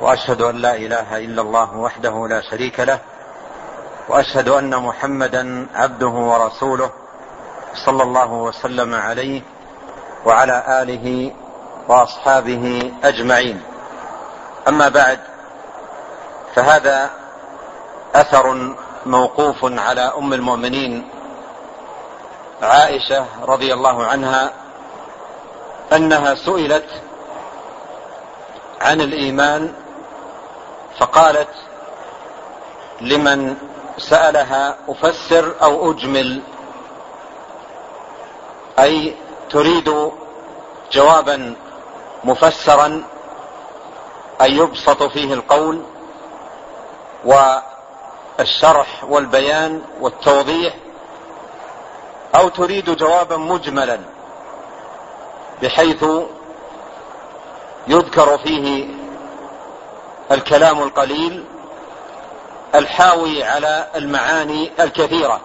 وأشهد أن لا إله إلا الله وحده لا شريك له وأشهد أن محمدا عبده ورسوله صلى الله وسلم عليه وعلى آله وأصحابه أجمعين. أما بعد فهذا أثر موقوف على أم المؤمنين عائشة رضي الله عنها أنها سئلت عن الإيمان فقالت لمن سألها أفسر أو أجمل أي تريد جوابا مفسرا اي يبسط فيه القول والشرح والبيان والتوضيح أو تريد جوابا مجملا. بحيث يذكر فيه الكلام القليل الحاوي على المعاني الكثيرة.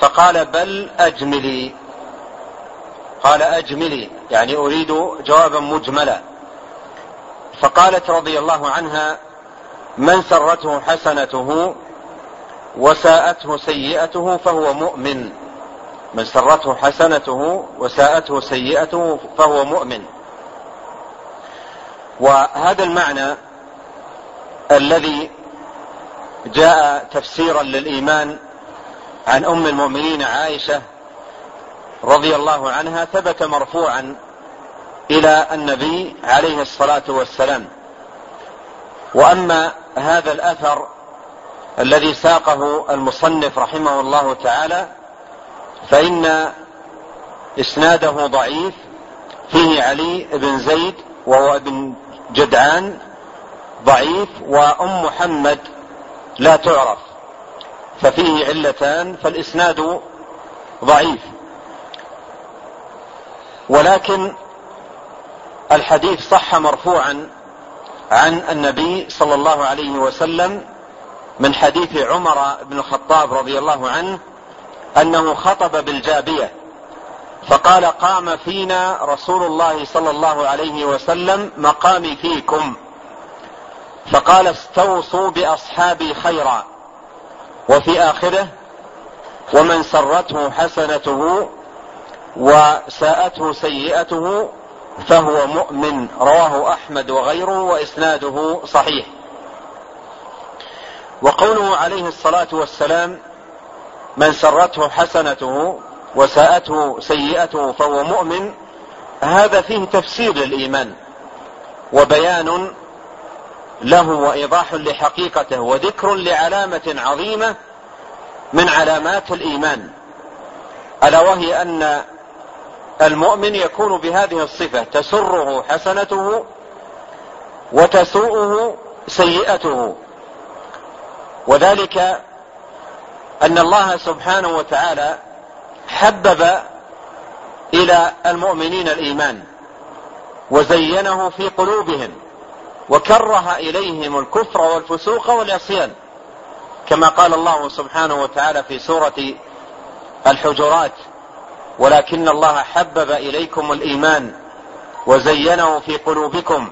فقال بل أجملي. قال أجملي يعني أريد جوابا مجملا. فقالت رضي الله عنها من سرته حسنته وساءته سيئته فهو مؤمن. من سرته حسنته وساءته سيئته فهو مؤمن. وهذا المعنى الذي جاء تفسيرا للإيمان عن أم المؤمنين عائشة رضي الله عنها ثبت مرفوعا إلى النبي عليه الصلاة والسلام. وأما هذا الأثر الذي ساقه المصنف رحمه الله تعالى فإن إسناده ضعيف. فيه علي بن زيد وهو ابن جدعان ضعيف وأم محمد لا تعرف. ففيه علتان فالإسناد ضعيف. ولكن الحديث صح مرفوعا عن النبي صلى الله عليه وسلم من حديث عمر بن الخطاب رضي الله عنه أنه خطب بالجابية فقال قام فينا رسول الله صلى الله عليه وسلم مقامي فيكم. فقال استوصوا بأصحابي خيرا. وفي آخره ومن سرته حسنته وساءته سيئته فهو مؤمن رواه أحمد وغيره وإسناده صحيح. وقوله عليه الصلاة والسلام من سرته حسنته وساءته سيئته فهو مؤمن هذا فيه تفسير للإيمان وبيان له وإيضاح لحقيقته وذكر لعلامة عظيمة من علامات الإيمان ألا وهي أن المؤمن يكون بهذه الصفة تسره حسنته وتسوءه سيئته وذلك أن الله سبحانه وتعالى حبب إلى المؤمنين الإيمان وزينه في قلوبهم وكره إليهم الكفر والفسوق والعصيان كما قال الله سبحانه وتعالى في سورة الحجرات ولكن الله حبب إليكم الإيمان وزينه في قلوبكم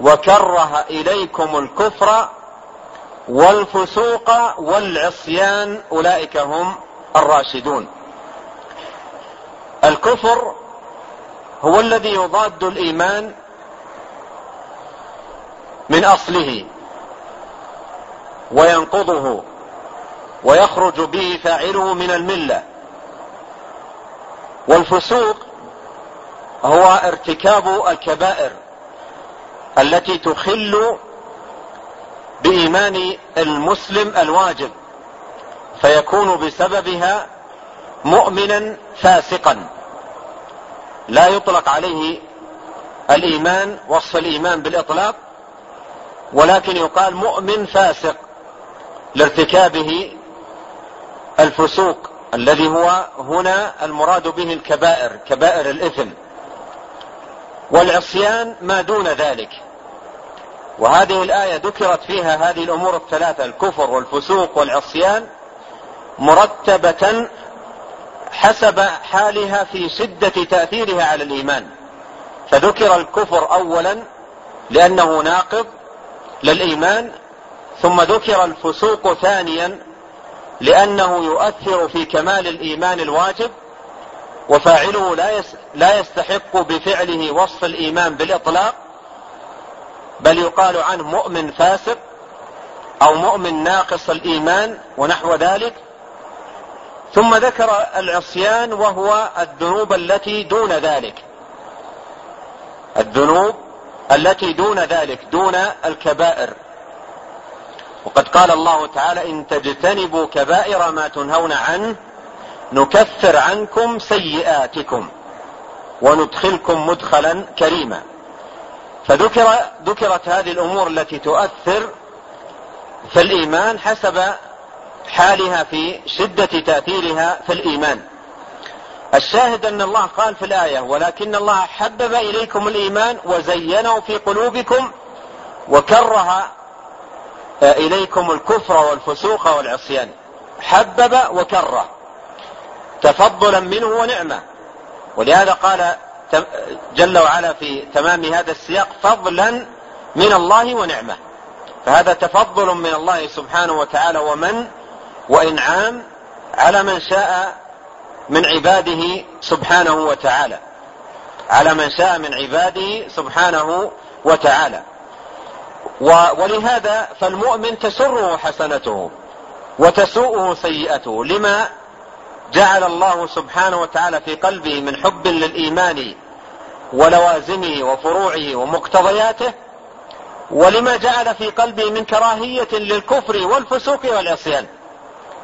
وكره إليكم الكفر والفسوق والعصيان أولئك هم الراشدون. الكفر هو الذي يضاد الإيمان من أصله وينقضه ويخرج به فاعله من الملة. والفسوق هو ارتكاب الكبائر التي تخل بإيمان المسلم الواجب فيكون بسببها مؤمنا فاسقا. لا يطلق عليه الإيمان وصف الإيمان بالإطلاق ولكن يقال مؤمن فاسق لارتكابه الفسوق الذي هو هنا المراد به الكبائر كبائر الإثم. والعصيان ما دون ذلك. وهذه الآية ذكرت فيها هذه الأمور الثلاثة الكفر والفسوق والعصيان مرتبة حسب حالها في شدة تأثيرها على الإيمان. فذكر الكفر أولا لأنه ناقض للإيمان ثم ذكر الفسوق ثانيا لأنه يؤثر في كمال الإيمان الواجب وفاعله لا يستحق بفعله وصف الإيمان بالإطلاق بل يقال عنه مؤمن فاسق أو مؤمن ناقص الإيمان ونحو ذلك. ثم ذكر العصيان وهو الذنوب التي دون ذلك. الذنوب التي دون ذلك دون الكبائر. وقد قال الله تعالى إن تجتنبوا كبائر ما تنهون عنه نكفر عنكم سيئاتكم وندخلكم مدخلا كريما. فذكر ذكرت هذه الأمور التي تؤثر في الإيمان حسب حالها في شدة تأثيرها في الإيمان. الشاهد أن الله قال في الآية ولكن الله حبب إليكم الإيمان وزينه في قلوبكم وكره إليكم الكفر والفسوق والعصيان. حبب وكره تفضلا منه ونعمة. ولهذا قال جل وعلا في تمام هذا السياق فضلا من الله ونعمة. فهذا تفضل من الله سبحانه وتعالى ومن وإنعام على من شاء من عباده سبحانه وتعالى. على من شاء من عباده سبحانه وتعالى. ولهذا فالمؤمن تسره حسنته وتسوءه سيئته. لما؟ جعل الله سبحانه وتعالى في قلبه من حب للإيمان ولوازمه وفروعه ومقتضياته ولما جعل في قلبه من كراهية للكفر والفسوق والعصيان.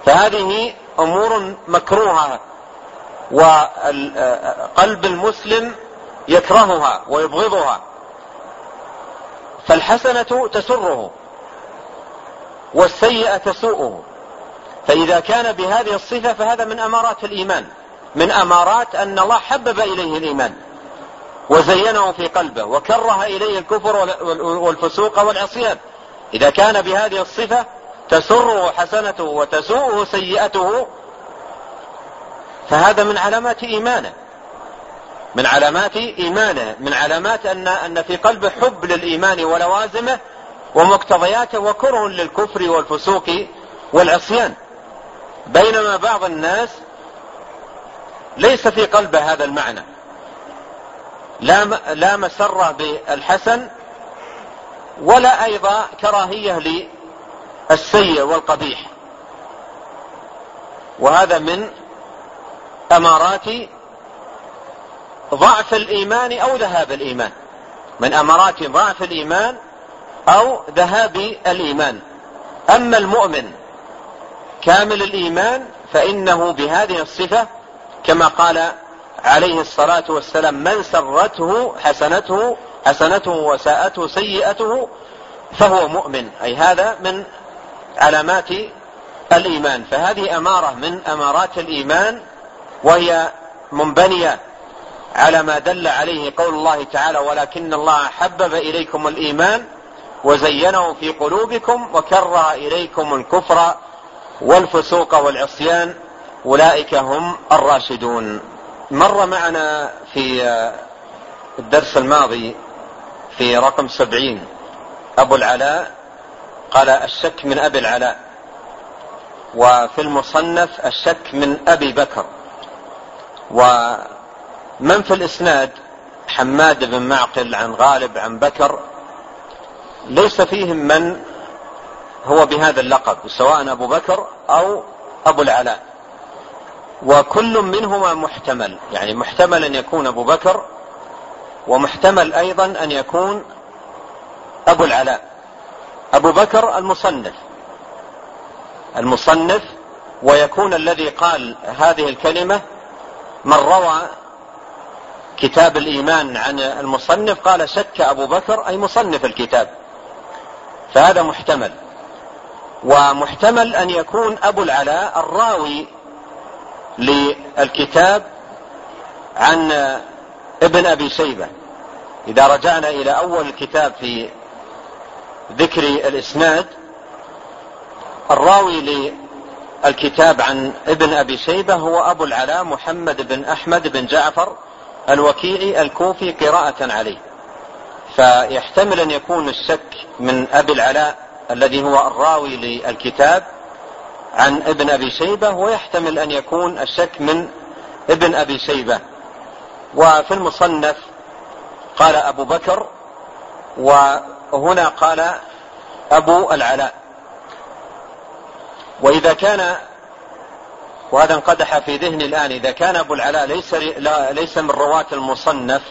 فهذه أمور مكروهة وقلب المسلم يكرهها ويبغضها. فالحسنة تسره والسيئة تسوءه. فإذا كان بهذه الصفة فهذا من أمارات الإيمان. من أمارات أن الله حبب إليه الإيمان. وزينه في قلبه وكره إليه الكفر والفسوق والعصيان. إذا كان بهذه الصفة تسره حسنته وتسوءه سيئته فهذا من علامات إيمانه. من علامات إيمانه من علامات أن أن في قلبه حب للإيمان ولوازمه ومقتضياته وكره للكفر والفسوق والعصيان. بينما بعض الناس ليس في قلبه هذا المعنى. لا لا مسرة بالحسن ولا أيضا كراهية للسيء والقبيح. وهذا من أمارات ضعف الإيمان أو ذهاب الإيمان. من أمارات ضعف الإيمان أو ذهاب الإيمان. أما المؤمن كامل الإيمان فإنه بهذه الصفة كما قال عليه الصلاة والسلام من سرته حسنته حسنته وساءته سيئته فهو مؤمن. أي هذا من علامات الإيمان. فهذه أمارة من أمارات الإيمان وهي منبنية على ما دل عليه قول الله تعالى ولكن الله حبب إليكم الإيمان وزينه في قلوبكم وكره إليكم الكفر والفسوق والعصيان أولئك هم الراشدون. مر معنا في الدرس الماضي في رقم سبعين أبو العلاء قال الشك من أبي العلاء وفي المصنف الشك من أبي بكر. ومن في الإسناد؟ حماد بن معقل عن غالب عن بكر. ليس فيهم من هو بهذا اللقب سواء أبو بكر أو أبو العلاء. وكل منهما محتمل يعني محتمل أن يكون أبو بكر ومحتمل أيضا أن يكون أبو العلاء. أبو بكر المصنف. المصنف ويكون الذي قال هذه الكلمة من روى كتاب الإيمان عن المصنف قال شك أبو بكر أي مصنف الكتاب. فهذا محتمل. ومحتمل أن يكون أبو العلاء الراوي للكتاب عن ابن أبي شيبة. إذا رجعنا إلى أول الكتاب في ذكر الإسناد الراوي للكتاب عن ابن أبي شيبة هو أبو العلاء محمد بن أحمد بن جعفر الوكيعي الكوفي قراءة عليه. فيحتمل أن يكون الشك من أبي العلاء الذي هو الراوي للكتاب عن ابن أبي شيبة ويحتمل أن يكون الشك من ابن أبي شيبة. وفي المصنف قال أبو بكر وهنا قال أبو العلاء. وإذا كان وهذا انقدح في ذهني الآن إذا كان أبو العلاء ليس, ليس من رواة المصنف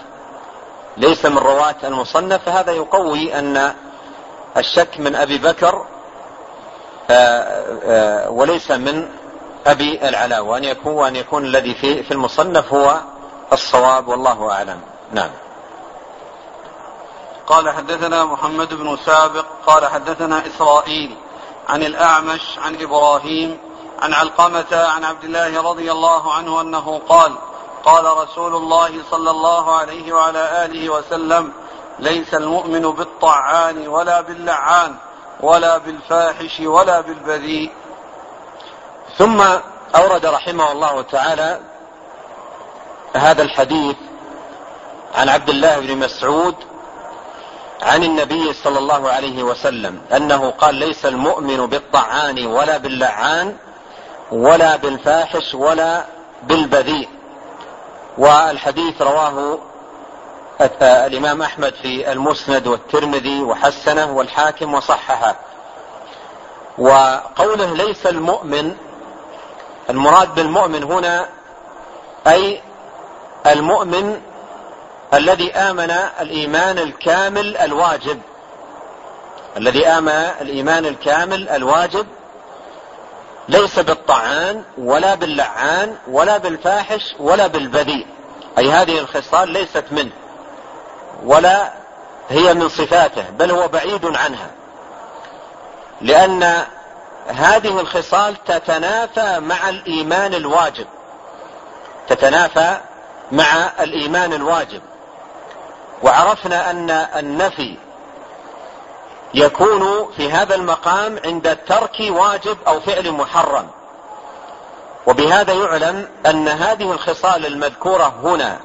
ليس من رواة المصنف فهذا يقوي أن الشك من أبي بكر آه، آه، وليس من أبي العلاء وأن يكون, وأن يكون الذي في, في المصنف هو الصواب والله أعلم. نعم. قال حدثنا محمد بن سابق قال حدثنا إسرائيل عن الأعمش عن إبراهيم عن علقمة عن عبد الله رضي الله عنه أنه قال قال رسول الله صلى الله عليه وعلى آله وسلم ليس المؤمن بالطعان ولا باللعان ولا بالفاحش ولا بالبذيء. ثم أورد رحمه الله تعالى هذا الحديث عن عبد الله بن مسعود عن النبي صلى الله عليه وسلم أنه قال ليس المؤمن بالطعان ولا باللعان ولا بالفاحش ولا بالبذيء. والحديث رواه الإمام أحمد في المسند والترمذي وحسنه والحاكم وصححه. وقوله ليس المؤمن المراد بالمؤمن هنا أي المؤمن الذي آمن الإيمان الكامل الواجب. الذي آمن الإيمان الكامل الواجب ليس بالطعان ولا باللعان ولا بالفاحش ولا بالبذيء. أي هذه الخصال ليست منه. ولا هي من صفاته بل هو بعيد عنها. لأن هذه الخصال تتنافى مع الإيمان الواجب. تتنافى مع الإيمان الواجب. وعرفنا أن النفي يكون في هذا المقام عند ترك واجب أو فعل محرم. وبهذا يعلم أن هذه الخصال المذكورة هنا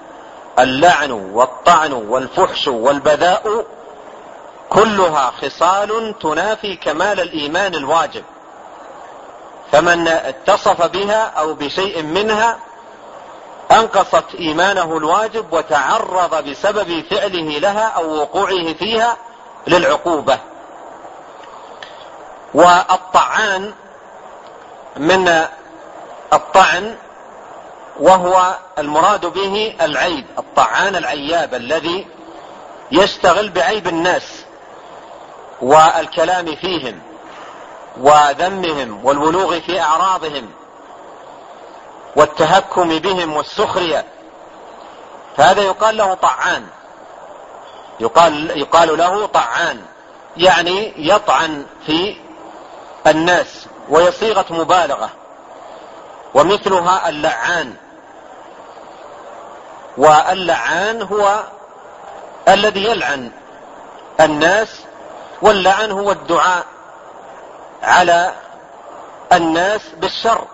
اللعن والطعن والفحش والبذاء كلها خصال تنافي كمال الإيمان الواجب. فمن اتصف بها أو بشيء منها أنقصت إيمانه الواجب وتعرض بسبب فعله لها أو وقوعه فيها للعقوبة. والطعان من الطعن وهو المراد به العيب الطعان العياب الذي يشتغل بعيب الناس والكلام فيهم وذمهم والبلوغ في أعراضهم والتهكم بهم والسخرية. فهذا يقال له طعان. يقال, يقال له طعان يعني يطعن في الناس وهي صيغة مبالغة ومثلها اللعان. واللعان هو الذي يلعن الناس واللعن هو الدعاء على الناس بالشر.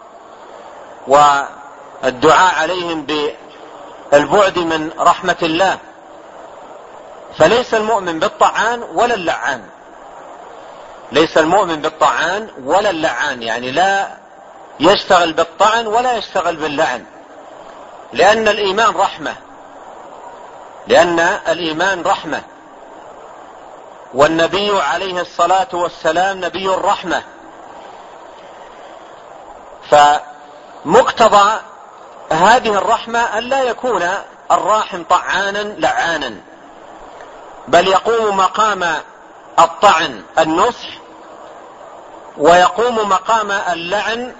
والدعاء عليهم بالبعد من رحمة الله. فليس المؤمن بالطعان ولا اللعان. ليس المؤمن بالطعان ولا اللعان يعني لا يشتغل بالطعن ولا يشتغل باللعن. لأن الإيمان رحمة. لأن الإيمان رحمة. والنبي عليه الصلاة والسلام نبي الرحمة. ف مقتضى هذه الرحمة أن لا يكون الراحم طعانا لعانا. بل يقوم مقام الطعن النصح ويقوم مقام اللعن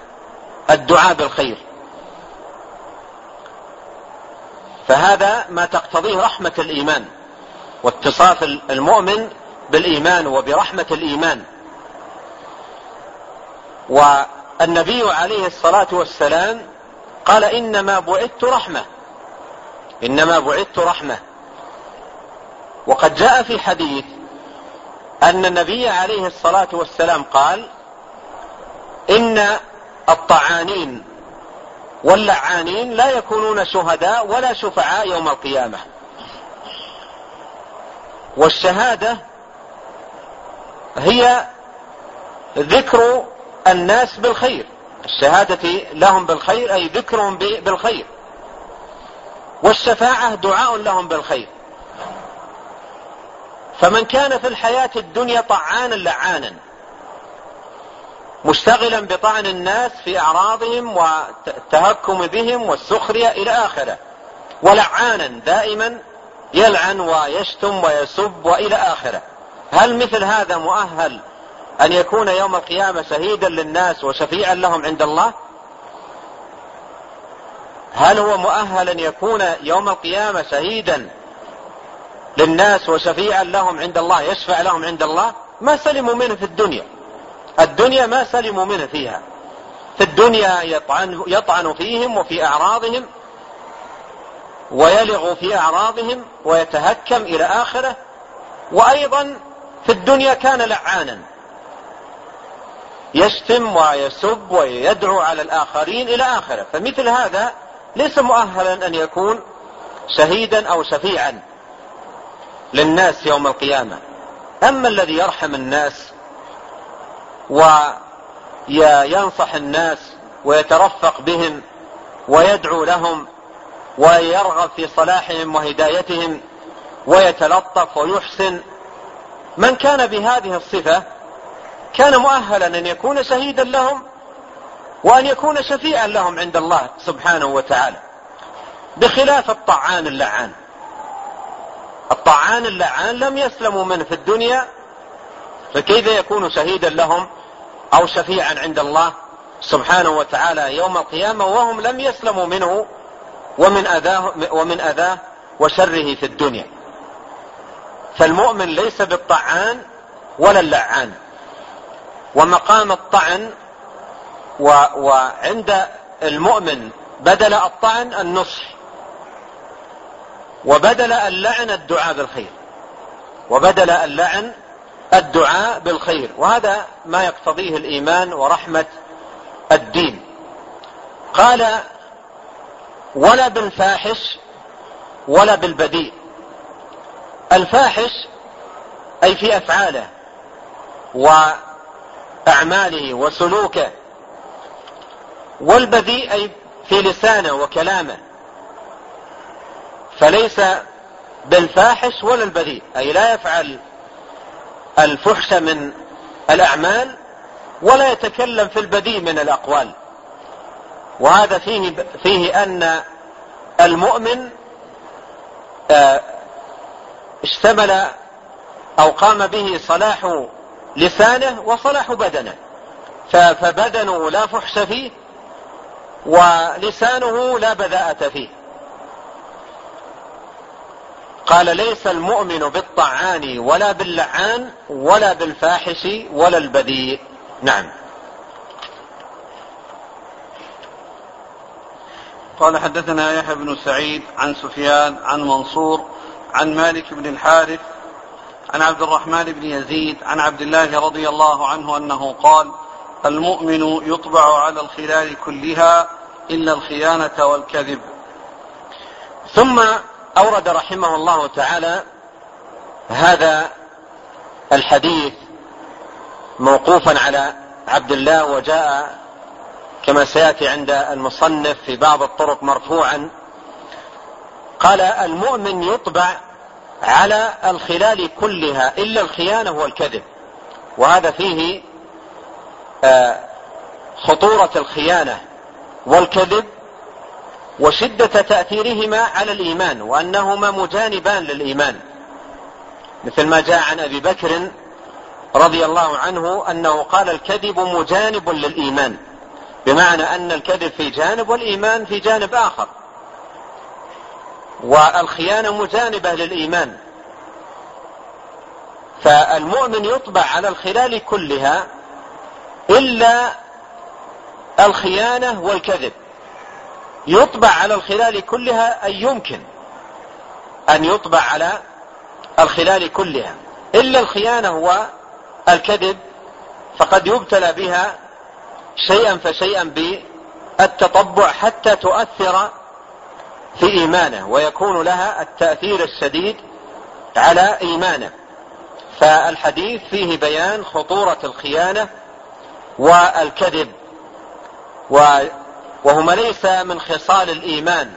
الدعاء بالخير. فهذا ما تقتضيه رحمة الإيمان واتصاف المؤمن بالإيمان وبرحمة الإيمان. النبي عليه الصلاة والسلام قال إنما بعثت رحمة. إنما بعثت رحمة. وقد جاء في حديث أن النبي عليه الصلاة والسلام قال إن الطعانين واللعانين لا يكونون شهداء ولا شفعاء يوم القيامة. والشهادة هي ذكر الناس بالخير. الشهادة لهم بالخير أي ذكرهم بالخير. والشفاعة دعاء لهم بالخير. فمن كان في الحياة الدنيا طعانا لعانا. مشتغلا بطعن الناس في أعراضهم والتهكم بهم والسخرية إلى آخره. ولعانا دائما يلعن ويشتم ويسب وإلى آخره. هل مثل هذا مؤهل أن يكون يوم القيامة شهيدا للناس وشفيعا لهم عند الله؟ هل هو مؤهل أن يكون يوم القيامة شهيدا للناس وشفيعا لهم عند الله يشفع لهم عند الله؟ ما سلموا منه في الدنيا. الدنيا ما سلموا منه فيها. في الدنيا يطعن, يطعن فيهم وفي أعراضهم ويلغ في أعراضهم ويتهكم إلى آخرة. وأيضا في الدنيا كان لعانا. يشتم ويسب ويدعو على الآخرين إلى آخرة. فمثل هذا ليس مؤهلا أن يكون شهيدا أو شفيعا للناس يوم القيامة. أما الذي يرحم الناس وينصح الناس ويترفق بهم ويدعو لهم ويرغب في صلاحهم وهدايتهم ويتلطف ويحسن. من كان بهذه الصفة كان مؤهلا أن يكون شهيدا لهم وأن يكون شفيعا لهم عند الله سبحانه وتعالى بخلاف الطعان اللعان. الطعان اللعان لم يسلموا منه في الدنيا فكيف يكون شهيدا لهم أو شفيعا عند الله سبحانه وتعالى يوم القيامة وهم لم يسلموا منه ومن أذاه, ومن أذاه وشره في الدنيا؟ فالمؤمن ليس بالطعان ولا اللعان. ومقام الطعن و وعند المؤمن بدل الطعن النصح. وبدل اللعن الدعاء بالخير. وبدل اللعن الدعاء بالخير. وهذا ما يقتضيه الإيمان ورحمة الدين. قال ولا بالفاحش ولا بالبديء الفاحش أي في أفعاله وأعماله وسلوكه والبذيء أي في لسانه وكلامه. فليس بالفاحش ولا البذيء أي لا يفعل الفحش من الأعمال ولا يتكلم في البذيء من الأقوال. وهذا فيه, فيه أن المؤمن آه، اشتمل أو قام به صلاح لسانه وصلاح بدنه. فبدنه لا فحش فيه ولسانه لا بذاءة فيه. قال ليس المؤمن بالطعان ولا باللعان ولا بالفاحش ولا البذيء. نعم. قال حدثنا يحيى بن سعيد عن سفيان عن منصور عن مالك بن الحارث عن عبد الرحمن بن يزيد عن عبد الله رضي الله عنه أنه قال المؤمن يطبع على الخلال كلها إلا الخيانة والكذب. ثم أورد رحمه الله تعالى هذا الحديث موقوفا على عبد الله وجاء كما سيأتي عند المصنف في بعض الطرق مرفوعا. قال المؤمن يطبع على الخلال كلها إلا الخيانة والكذب. وهذا فيه آه، خطورة الخيانة والكذب وشدة تأثيرهما على الإيمان وأنهما مجانبان للإيمان. مثل ما جاء عن أبي بكر رضي الله عنه أنه قال الكذب مجانب للإيمان بمعنى أن الكذب في جانب والإيمان في جانب آخر. والخيانة مجانبة للإيمان. فالمؤمن يطبع على الخلال كلها إلا الخيانة والكذب. يطبع على الخلال كلها أي يمكن أن يطبع على الخلال كلها. إلا الخيانة والكذب فقد يبتلى بها شيئا فشيئا التطبع حتى تؤثر في إيمانه ويكون لها التأثير الشديد على إيمانه. فالحديث فيه بيان خطورة الخيانة والكذب وهما ليس من خصال الإيمان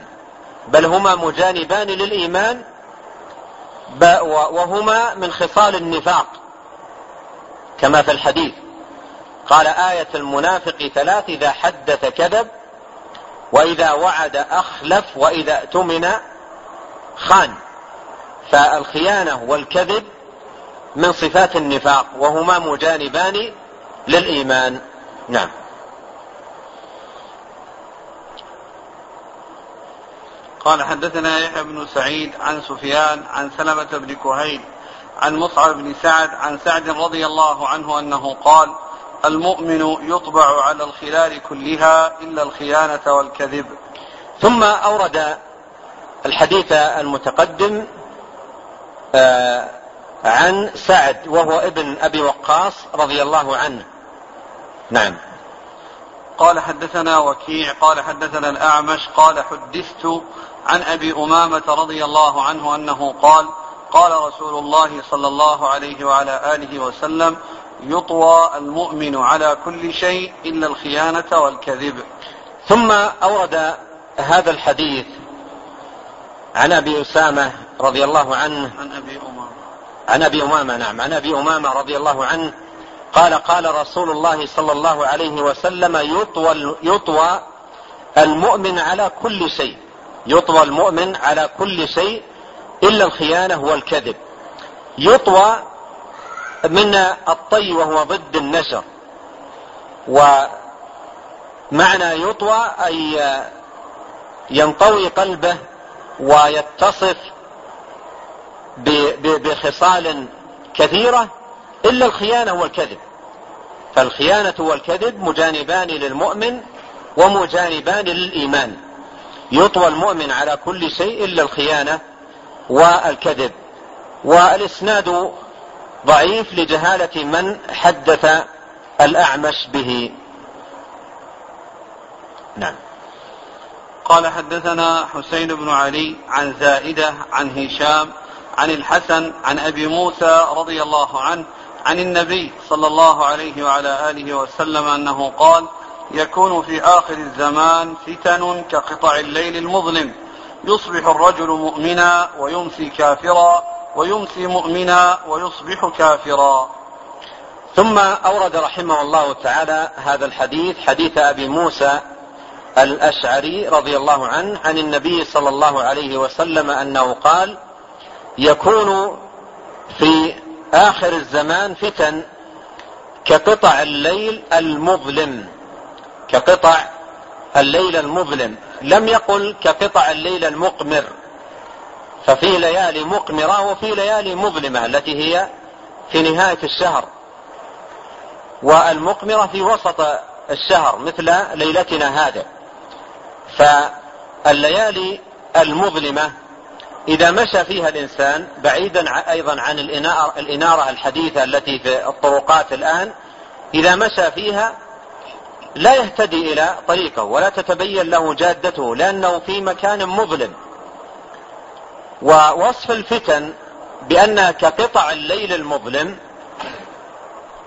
بل هما مجانبان للإيمان وهما من خصال النفاق كما في الحديث. قال آية المنافق ثلاث إذا حدث كذب وإذا وعد أخلف وإذا اؤتمن خان. فالخيانة والكذب من صفات النفاق وهما مجانبان للإيمان. نعم. قال حدثنا يحيى بن سعيد عن سفيان عن سلمة بن كهيل عن مصعب بن سعد عن سعد رضي الله عنه أنه قال المؤمن يطبع على الخلال كلها إلا الخيانة والكذب. ثم أورد الحديث المتقدم آه، عن سعد وهو ابن أبي وقاص رضي الله عنه. نعم. قال حدثنا وكيع قال حدثنا الأعمش قال حدثت عن أبي أمامة رضي الله عنه أنه قال قال رسول الله صلى الله عليه وعلى آله وسلم يطوى المؤمن على كل شيء إلا الخيانة والكذب. ثم أورد هذا الحديث عن أبي أسامة رضي الله عنه. عن أبي أمامة. عن أبي أمامة نعم. عن أبي أمامة رضي الله عنه قال قال رسول الله صلى الله عليه وسلم يطوى يطوى المؤمن على كل شيء. يطوى المؤمن على كل شيء إلا الخيانة والكذب. يطوى من الطي وهو ضد النشر. ومعنى يطوى أي ينطوي قلبه ويتصف بخصال كثيرة إلا الخيانة والكذب. فالخيانة والكذب مجانبان للمؤمن ومجانبان للإيمان. يطوى المؤمن على كل شيء إلا الخيانة والكذب. والإسناد ضعيف لجهالة من حدث الأعمش به. نعم. قال حدثنا حسين بن علي عن زائدة عن هشام عن الحسن عن أبي موسى رضي الله عنه عن النبي صلى الله عليه وعلى آله وسلم أنه قال يكون في آخر الزمان فتن كقطع الليل المظلم. يصبح الرجل مؤمنا ويمسي كافرا ويمسي مؤمنا ويصبح كافرا. ثم أورد رحمه الله تعالى هذا الحديث حديث أبي موسى الأشعري رضي الله عنه عن النبي صلى الله عليه وسلم أنه قال يكون في آخر الزمان فتن كقطع الليل المظلم. كقطع الليل المظلم. لم يقل كقطع الليل المقمر. ففي ليالي مقمرة وفي ليالي مظلمة التي هي في نهاية الشهر. والمقمرة في وسط الشهر مثل ليلتنا هذا فالليالي المظلمة إذا مشى فيها الإنسان بعيدا أيضا عن الإنارة الحديثة التي في الطرقات الآن إذا مشى فيها لا يهتدي إلى طريقه ولا تتبين له جادته لأنه في مكان مظلم. ووصف الفتن بأنها كقطع الليل المظلم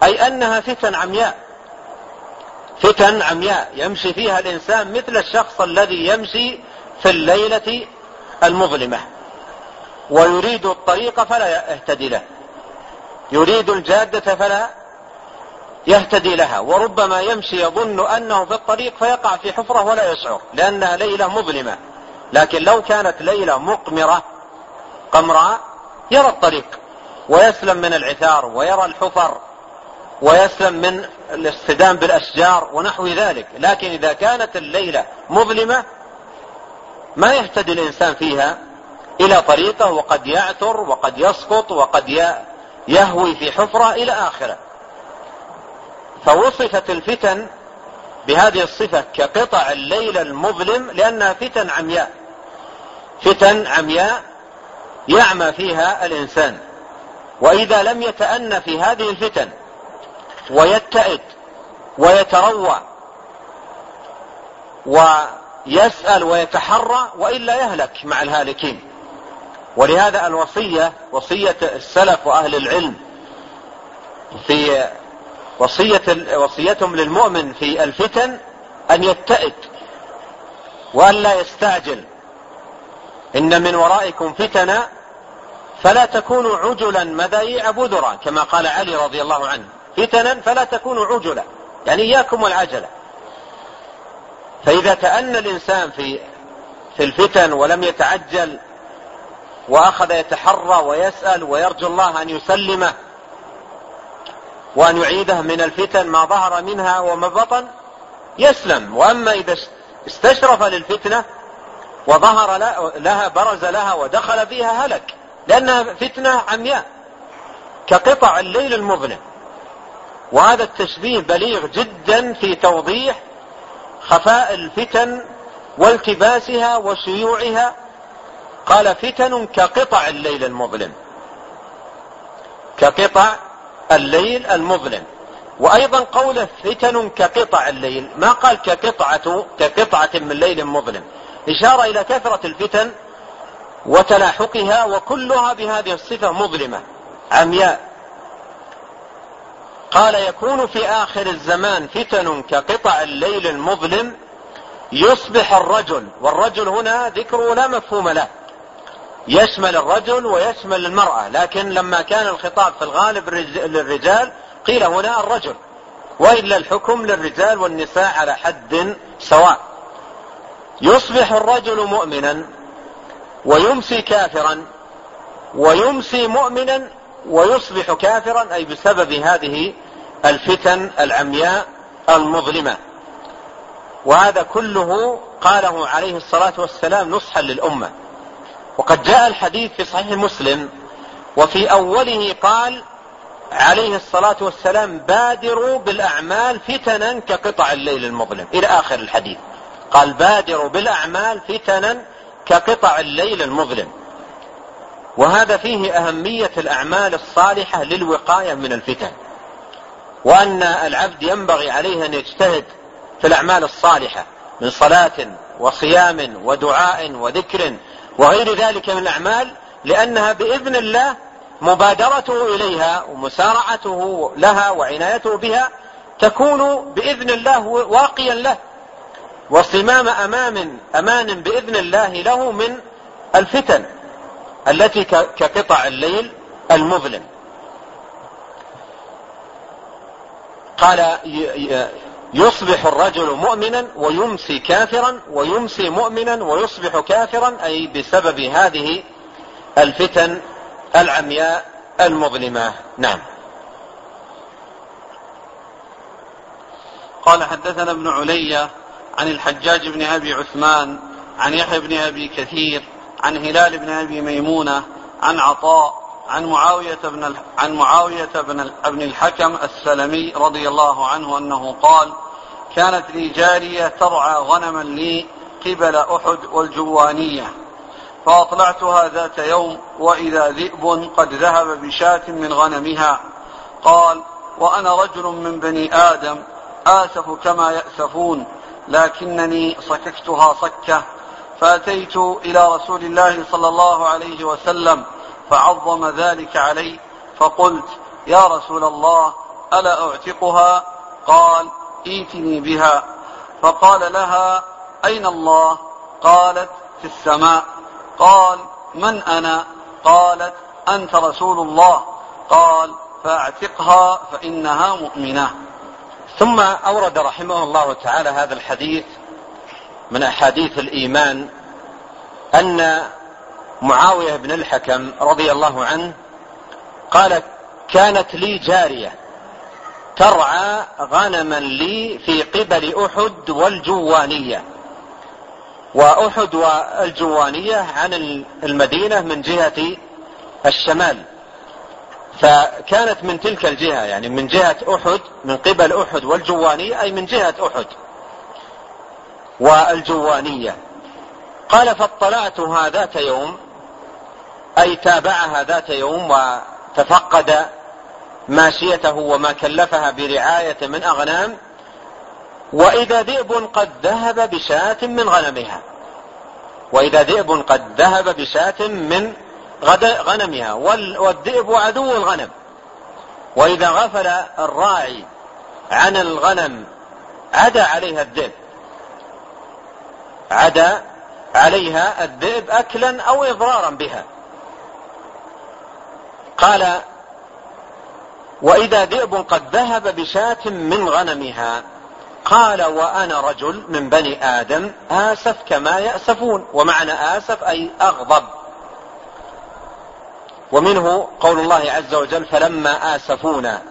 أي أنها فتن عمياء. فتن عمياء يمشي فيها الإنسان مثل الشخص الذي يمشي في الليلة المظلمة. ويريد الطريق فلا يهتدي له. يريد الجادة فلا يهتدي لها وربما يمشي يظن أنه في الطريق فيقع في حفرة ولا يشعر لأنها ليلة مظلمة. لكن لو كانت ليلة مقمرة قمراء يرى الطريق ويسلم من العثار ويرى الحفر ويسلم من الاصطدام بالأشجار ونحو ذلك. لكن إذا كانت الليلة مظلمة ما يهتدي الإنسان فيها إلى طريقه وقد يعثر وقد يسقط وقد يهوي في حفرة إلى آخرة. فوصفت الفتن بهذه الصفة كقطع الليل المظلم لأنها فتن عمياء. فتن عمياء يعمى فيها الإنسان. وإذا لم يتأنى في هذه الفتن ويتئد ويتروى ويسأل ويتحرى وإلا يهلك مع الهالكين. ولهذا الوصية وصية السلف وأهل العلم في وصية وصيتهم للمؤمن في الفتن أن يتئد وأن لا يستعجل. إن من ورائكم فتنا فلا تكونوا عجلا مذايع بذرا كما قال علي رضي الله عنه. فتنا فلا تكونوا عجلا يعني إياكم والعجلة. فإذا تأنى الإنسان في في الفتن ولم يتعجل وأخذ يتحرى ويسأل ويرجو الله أن يسلمه وأن يعيده من الفتن ما ظهر منها وما بطن يسلم. وأما إذا استشرف للفتنة وظهر لها برز لها ودخل فيها هلك لأنها فتنة عمياء كقطع الليل المظلم. وهذا التشبيه بليغ جدا في توضيح خفاء الفتن والتباسها وشيوعها. قال فتن كقطع الليل المظلم. كقطع الليل المظلم. وأيضا قوله فتن كقطع الليل. ما قال كقطعة كقطعة من ليل مظلم. إشارة إلى كثرة الفتن وتلاحقها وكلها بهذه الصفة مظلمة. عمياء. قال يكون في آخر الزمان فتن كقطع الليل المظلم يصبح الرجل. والرجل هنا ذكره لا مفهوم له. يشمل الرجل ويشمل المرأة لكن لما كان الخطاب في الغالب للرجال قيل هنا الرجل وإلا الحكم للرجال والنساء على حد سواء. يصبح الرجل مؤمنا ويمسي كافرا ويمسي مؤمنا ويصبح كافرا أي بسبب هذه الفتن العمياء المظلمة. وهذا كله قاله عليه الصلاة والسلام نصحا للأمة. وقد جاء الحديث في صحيح مسلم وفي أوله قال عليه الصلاة والسلام بادروا بالأعمال فتنا كقطع الليل المظلم. إلى آخر الحديث. قال بادروا بالأعمال فتنا كقطع الليل المظلم. وهذا فيه أهمية الأعمال الصالحة للوقاية من الفتن. وأن العبد ينبغي عليه أن يجتهد في الأعمال الصالحة من صلاة وصيام ودعاء وذكر وغير ذلك من الأعمال لأنها بإذن الله مبادرته إليها ومسارعته لها وعنايته بها تكون بإذن الله واقيا له وصمام أمام أمان بإذن الله له من الفتن التي كقطع الليل المظلم. قال يصبح الرجل مؤمنا ويمسي كافرا ويمسي مؤمنا ويصبح كافرا أي بسبب هذه الفتن العمياء المظلمة. نعم. قال حدثنا ابن علي عن الحجاج بن أبي عثمان عن يحيى بن أبي كثير عن هلال بن أبي ميمونة عن عطاء عن معاوية بن عن معاوية بن ابن الحكم السلمي رضي الله عنه أنه قال كانت لي جارية ترعى غنما لي قبل أحد والجوانية فأطلعتها ذات يوم وإذا ذئب قد ذهب بشاة من غنمها. قال وأنا رجل من بني آدم آسف كما يأسفون لكنني صككتها صكة فأتيت إلى رسول الله صلى الله عليه وسلم فعظم ذلك علي فقلت يا رسول الله ألا أعتقها؟ قال ائتني بها. فقال لها أين الله؟ قالت في السماء. قال من أنا؟ قالت أنت رسول الله. قال فأعتقها فإنها مؤمنة. ثم أورد رحمه الله تعالى هذا الحديث من أحاديث الإيمان أن معاوية بن الحكم رضي الله عنه قال كانت لي جارية ترعى غنما لي في قبل أحد والجوانية. وأحد والجوانية عن المدينة من جهة الشمال. فكانت من تلك الجهة يعني من جهة أحد من قبل أحد والجوانية أي من جهة أحد والجوانية. قال فاطلعتها ذات يوم أي تابعها ذات يوم وتفقد ماشيته وما كلفها برعاية من أغنام وإذا ذئب قد ذهب بشاة من غنمها. وإذا ذئب قد ذهب بشاة من غنمها. والذئب عدو الغنم. وإذا غفل الراعي عن الغنم عدا عليها الذئب. عدا عليها الذئب أكلا أو إضرارا بها. قال وإذا ذئب قد ذهب بشاة من غنمها. قال وأنا رجل من بني آدم آسف كما يأسفون. ومعنى آسف أي أغضب. ومنه قول الله عز وجل فلما آسفونا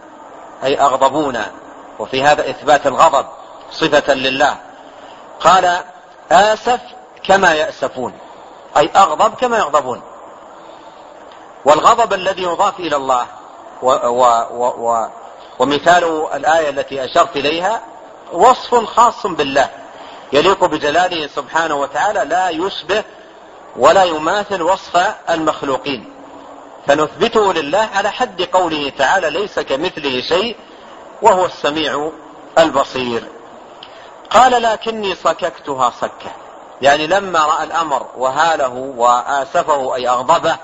أي أغضبونا. وفي هذا إثبات الغضب صفة لله. قال آسف كما يأسفون أي أغضب كما يغضبون. والغضب الذي يضاف إلى الله. و و و ومثال الآية التي أشرت إليها وصف خاص بالله. يليق بجلاله سبحانه وتعالى لا يشبه ولا يماثل وصف المخلوقين. فنثبته لله على حد قوله تعالى ليس كمثله شيء وهو السميع البصير. قال لكني صككتها صكة. يعني لما رأى الأمر وهاله وآسفه أي أغضبه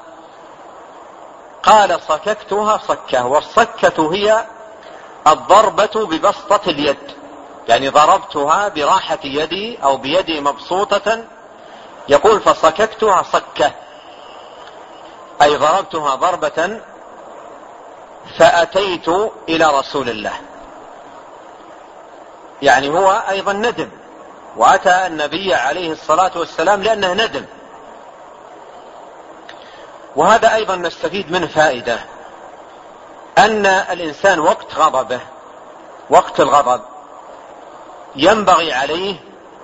قال صككتها صكة والصكة هي الضربة ببسطة اليد. يعني ضربتها براحة يدي أو بيدي مبسوطة. يقول فصككتها صكة. أي ضربتها ضربة فأتيت إلى رسول الله. يعني هو أيضا ندم. وأتى النبي عليه الصلاة والسلام لأنه ندم. وهذا أيضا نستفيد منه فائدة أن الإنسان وقت غضبه وقت الغضب ينبغي عليه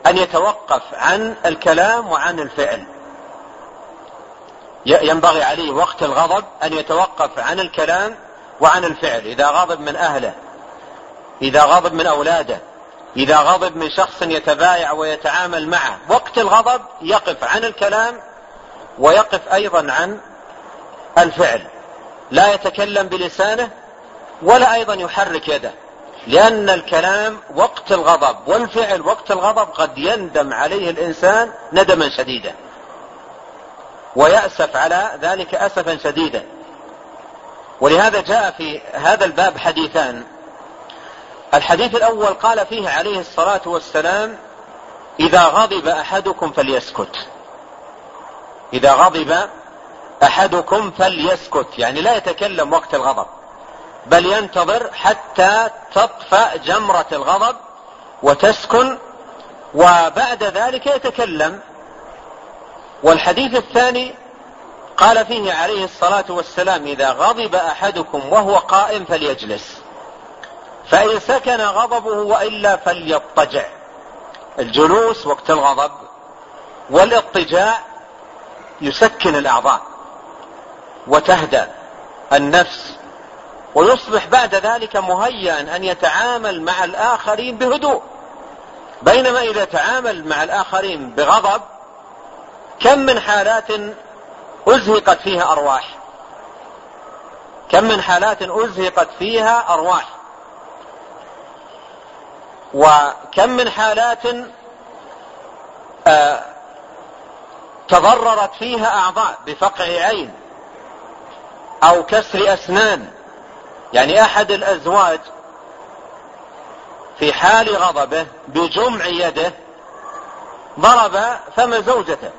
أن يتوقف عن الكلام وعن الفعل. ينبغي عليه وقت الغضب أن يتوقف عن الكلام وعن الفعل. إذا غضب من أهله إذا غضب من أولاده إذا غضب من شخص يتبايع ويتعامل معه وقت الغضب يقف عن الكلام ويقف أيضا عن الفعل. لا يتكلم بلسانه ولا أيضا يحرك يده لأن الكلام وقت الغضب والفعل وقت الغضب قد يندم عليه الإنسان ندما شديدا ويأسف على ذلك أسفا شديدا. ولهذا جاء في هذا الباب حديثان. الحديث الأول قال فيه عليه الصلاة والسلام إذا غضب أحدكم فليسكت. إذا غضب أحدكم فليسكت يعني لا يتكلم وقت الغضب بل ينتظر حتى تطفأ جمرة الغضب وتسكن وبعد ذلك يتكلم. والحديث الثاني قال فيه عليه الصلاة والسلام إذا غضب أحدكم وهو قائم فليجلس فإن سكن غضبه وإلا فليضطجع. الجلوس وقت الغضب والاضطجاع يسكن الأعضاء. وتهدأ النفس ويصبح بعد ذلك مهيئا أن يتعامل مع الآخرين بهدوء. بينما إذا تعامل مع الآخرين بغضب كم من حالات أزهقت فيها أرواح؟ كم من حالات أزهقت فيها أرواح؟ وكم من حالات آه تضررت فيها أعضاء بفقع عين؟ أو كسر أسنان. يعني أحد الأزواج في حال غضبه بجمع يده ضرب فم زوجته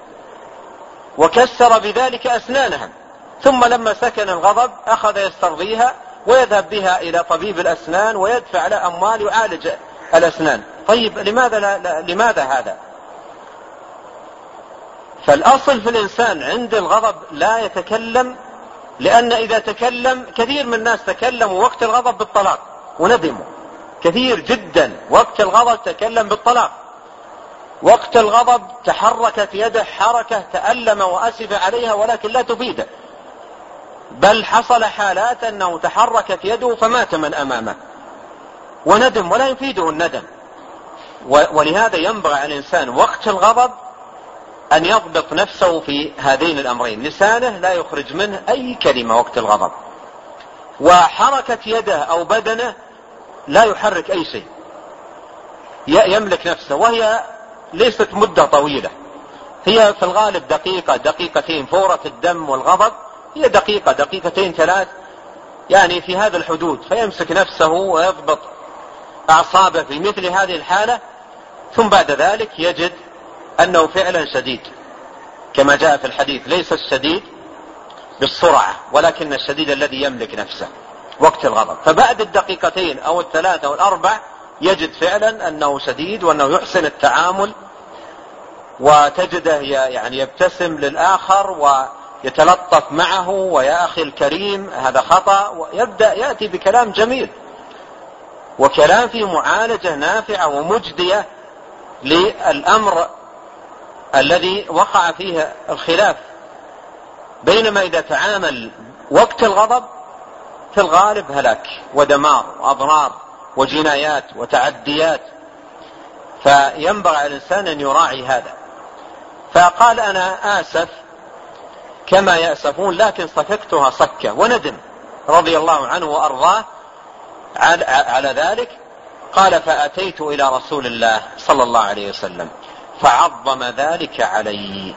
وكسر بذلك أسنانها. ثم لما سكن الغضب أخذ يسترضيها ويذهب بها إلى طبيب الأسنان ويدفع له أموال يعالج الأسنان. طيب لماذا, لا لا لماذا هذا؟ فالأصل في الإنسان عند الغضب لا يتكلم لأن إذا تكلم كثير من الناس تكلموا وقت الغضب بالطلاق وندموا كثير جدا وقت الغضب تكلم بالطلاق. وقت الغضب تحركت يده حركة تألم وأسف عليها ولكن لا تفيده بل حصل حالات أنه تحركت يده فمات من أمامه. وندم ولا يفيده الندم. ولهذا ينبغي على الإنسان وقت الغضب أن يضبط نفسه في هذين الأمرين. لسانه لا يخرج منه أي كلمة وقت الغضب. وحركة يده أو بدنه لا يحرك أي شيء. يملك نفسه. وهي ليست مدة طويلة. هي في الغالب دقيقة دقيقتين. فورة الدم والغضب. هي دقيقة دقيقتين ثلاث. يعني في هذا الحدود. فيمسك نفسه ويضبط أعصابه في مثل هذه الحالة. ثم بعد ذلك يجد أنه فعلا شديد كما جاء في الحديث ليس الشديد بالسرعة ولكن الشديد الذي يملك نفسه وقت الغضب. فبعد الدقيقتين أو الثلاثة أو الأربع يجد فعلا أنه شديد وأنه يحسن التعامل وتجده يعني يبتسم للآخر ويتلطف معه ويا أخي الكريم هذا خطأ ويبدأ يأتي بكلام جميل وكلام فيه معالجة نافعة ومجدية للأمر الذي وقع فيه الخلاف بينما إذا تعامل وقت الغضب في الغالب هلاك ودمار وأضرار وجنايات وتعديات. فينبغي على الإنسان أن يراعي هذا. فقال أنا آسف كما يأسفون لكن صككتها صكة وندم رضي الله عنه وأرضاه. على ذلك قال فأتيت إلى رسول الله صلى الله عليه وسلم. فعظم ذلك علي.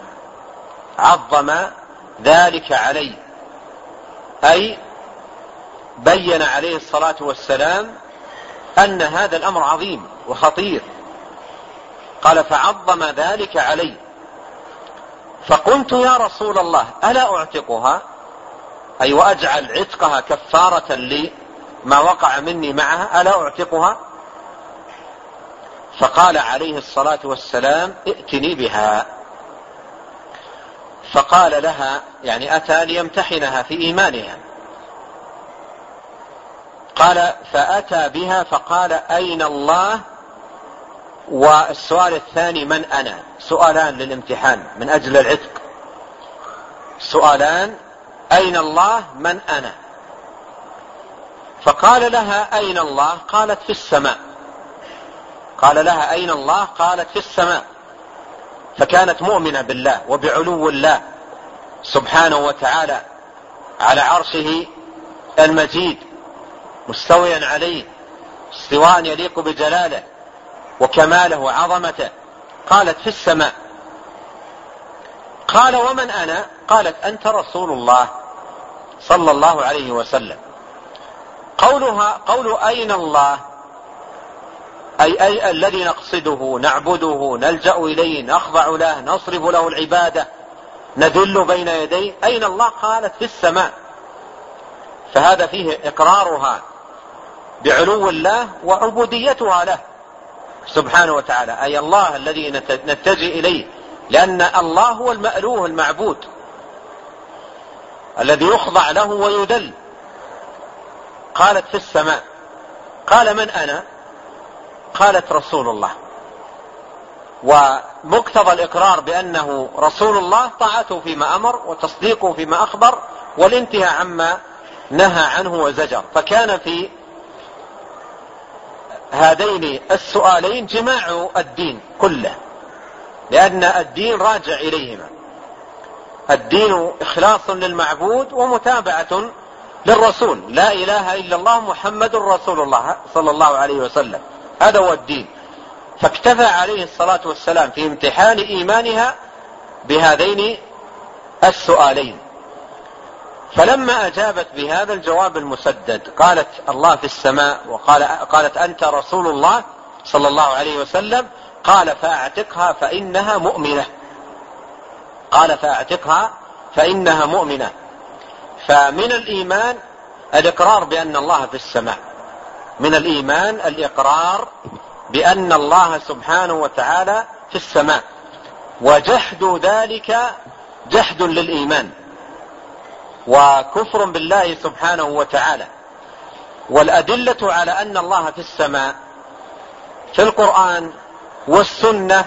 عظم ذلك علي. أي بين عليه الصلاة والسلام أن هذا الأمر عظيم وخطير. قال فعظم ذلك علي. فقلت يا رسول الله ألا أعتقها؟ أي وأجعل عتقها كفارة لي ما وقع مني معها ألا أعتقها؟ فقال عليه الصلاة والسلام ائتني بها. فقال لها يعني أتى ليمتحنها في إيمانها. قال فأتى بها فقال أين الله؟ والسؤال الثاني من أنا؟ سؤالان للامتحان من أجل العتق. سؤالان أين الله؟ من أنا؟ فقال لها أين الله؟ قالت في السماء. قال لها أين الله؟ قالت في السماء. فكانت مؤمنة بالله وبعلو الله سبحانه وتعالى على عرشه المجيد مستويا عليه استواء يليق بجلاله وكماله وعظمته. قالت في السماء. قال ومن أنا؟ قالت أنت رسول الله صلى الله عليه وسلم. قولها قول أين الله؟ أي أي الذي نقصده نعبده نلجأ إليه نخضع له نصرف له العبادة نذل بين يديه أين الله؟ قالت في السماء. فهذا فيه إقرارها بعلو الله وعبوديتها له. سبحانه وتعالى أي الله الذي نتجه إليه لأن الله هو المألوه المعبود. الذي يخضع له ويذل قالت في السماء قال من أنا؟ قالت رسول الله. ومقتضى الإقرار بأنه رسول الله طاعته فيما أمر وتصديقه فيما أخبر والانتهاء عما نهى عنه وزجر. فكان في هذين السؤالين جماع الدين كله لأن الدين راجع إليهما. الدين إخلاص للمعبود ومتابعة للرسول. لا إله إلا الله محمد رسول الله صلى الله عليه وسلم. هذا هو الدين. فاكتفى عليه الصلاة والسلام في امتحان إيمانها بهذين السؤالين. فلما أجابت بهذا الجواب المسدد قالت الله في السماء وقال قالت أنت رسول الله صلى الله عليه وسلم قال فأعتقها فإنها مؤمنة. قال فأعتقها فإنها مؤمنة. فمن الإيمان الإقرار بأن الله في السماء. من الإيمان الإقرار بأن الله سبحانه وتعالى في السماء وجحد ذلك جحد للإيمان وكفر بالله سبحانه وتعالى والأدلة على أن الله في السماء في القرآن والسنة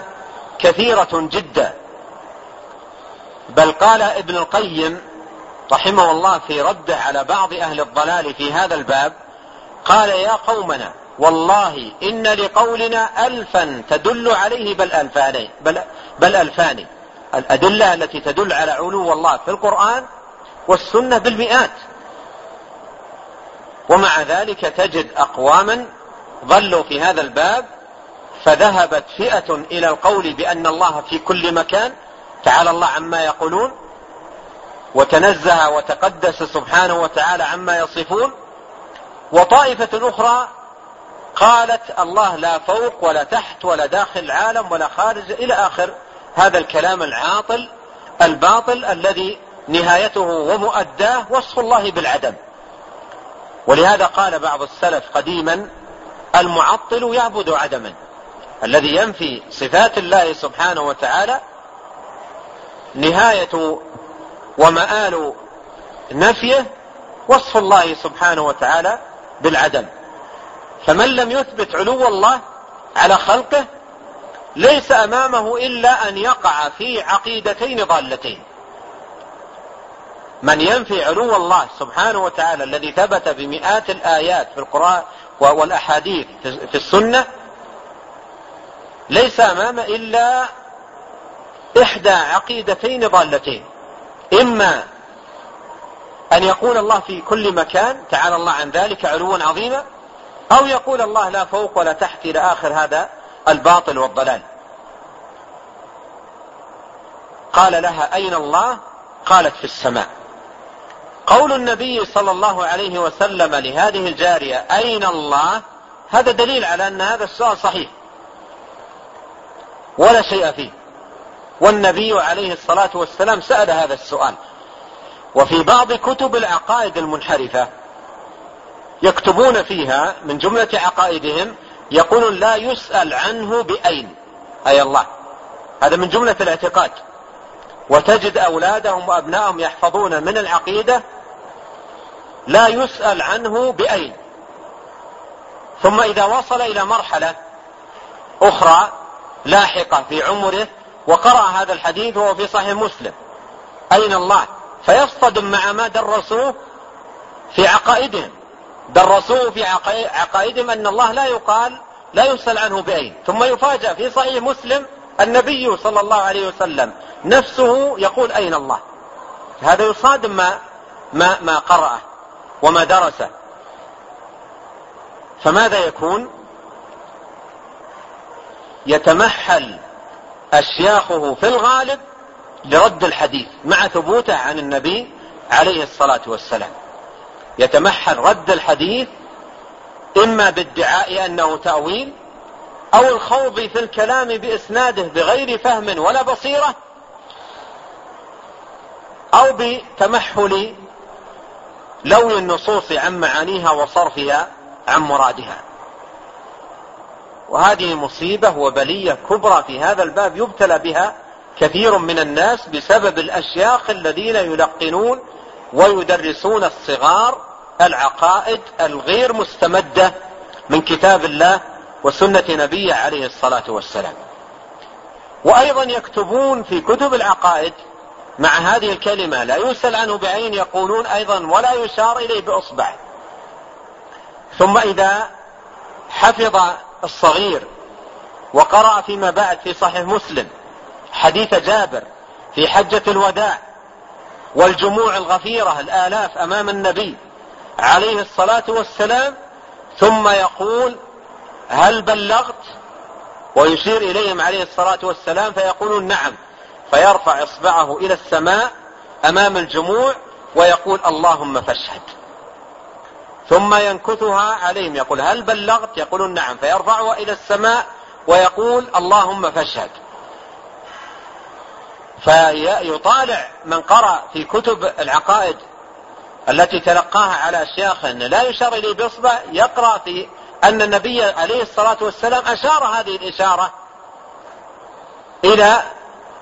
كثيرة جدا. بل قال ابن القيم رحمه الله في رده على بعض أهل الضلال في هذا الباب قال يا قومنا والله إن لقولنا ألفا تدل عليه بل ألفان بل, بل ألفان الأدلة التي تدل على علو الله في القرآن والسنة بالمئات. ومع ذلك تجد أقواما ظلوا في هذا الباب فذهبت فئة إلى القول بأن الله في كل مكان تعالى الله عما يقولون وتنزه وتقدس سبحانه وتعالى عما يصفون وطائفة أخرى قالت الله لا فوق ولا تحت ولا داخل العالم ولا خارج إلى آخر هذا الكلام العاطل الباطل الذي نهايته ومؤداه وصف الله بالعدم. ولهذا قال بعض السلف قديما المعطل يعبد عدما. الذي ينفي صفات الله سبحانه وتعالى نهاية ومآل نفيه وصف الله سبحانه وتعالى بالعدم. فمن لم يثبت علو الله على خلقه ليس أمامه إلا أن يقع في عقيدتين ضالتين. من ينفي علو الله سبحانه وتعالى الذي ثبت بمئات الآيات في القرآن والأحاديث في السنة ليس امامه إلا إحدى عقيدتين ضالتين. إما أن يقول الله في كل مكان تعالى الله عن ذلك علوا عظيما أو يقول الله لا فوق ولا تحت إلى آخر هذا الباطل والضلال. قال لها أين الله؟ قالت في السماء. قول النبي صلى الله عليه وسلم لهذه الجارية أين الله؟ هذا دليل على أن هذا السؤال صحيح. ولا شيء فيه. والنبي عليه الصلاة والسلام سأل هذا السؤال. وفي بعض كتب العقائد المنحرفة يكتبون فيها من جملة عقائدهم يقولون لا يسأل عنه بأين أي الله. هذا من جملة الاعتقاد. وتجد أولادهم وأبنائهم يحفظون من العقيدة لا يسأل عنه بأين. ثم إذا وصل إلى مرحلة أخرى لاحقة في عمره وقرأ هذا الحديث وهو في صحيح مسلم أين الله؟ فيصطدم مع ما درسوه في عقائدهم. درسوه في عقائدهم أن الله لا يقال لا يسأل عنه بأين ثم يفاجأ في صحيح مسلم النبي صلى الله عليه وسلم نفسه يقول أين الله؟ هذا يصادم ما ما ما قرأه وما درسه. فماذا يكون؟ يتمحل أشياخه في الغالب لرد الحديث مع ثبوته عن النبي عليه الصلاة والسلام. يتمحل رد الحديث إما بادعاء أنه تأويل أو الخوض في الكلام بإسناده بغير فهم ولا بصيرة أو بتمحل لوي النصوص عن معانيها وصرفها عن مرادها. وهذه مصيبة وبلية كبرى في هذا الباب يبتلى بها كثير من الناس بسبب الأشياخ الذين يلقنون ويدرسون الصغار العقائد الغير مستمدة من كتاب الله وسنة نبيه عليه الصلاة والسلام. وأيضا يكتبون في كتب العقائد مع هذه الكلمة لا يسأل عنه بعين يقولون أيضا ولا يشار إليه بإصبع. ثم إذا حفظ الصغير وقرأ فيما بعد في صحيح مسلم حديث جابر في حجة الوداع والجموع الغفيرة الآلاف أمام النبي عليه الصلاة والسلام ثم يقول هل بلغت؟ ويشير إليهم عليه الصلاة والسلام فيقولون نعم. فيرفع إصبعه إلى السماء أمام الجموع ويقول اللهم فاشهد. ثم ينكثها عليهم يقول هل بلغت؟ يقولون نعم. فيرفعها إلى السماء ويقول اللهم فاشهد. فيطالع من قرأ في كتب العقائد التي تلقاها على أشياخ لا يشار إليه بإصبع يقرأ في أن النبي عليه الصلاة والسلام أشار هذه الإشارة إلى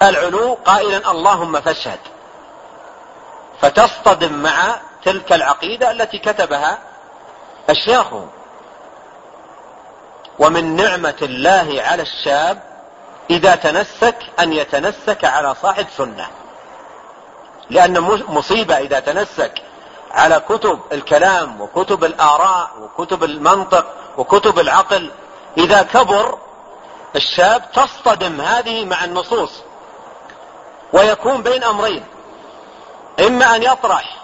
العلو قائلا اللهم فاشهد. فتصطدم مع تلك العقيدة التي كتبها أشياخه ومن نعمة الله على الشاب إذا تنسك أن يتنسك على صاحب سنة. لأن مصيبة إذا تنسك على كتب الكلام وكتب الآراء وكتب المنطق وكتب العقل. إذا كبر الشاب تصطدم هذه مع النصوص ويكون بين أمرين. إما أن يطرح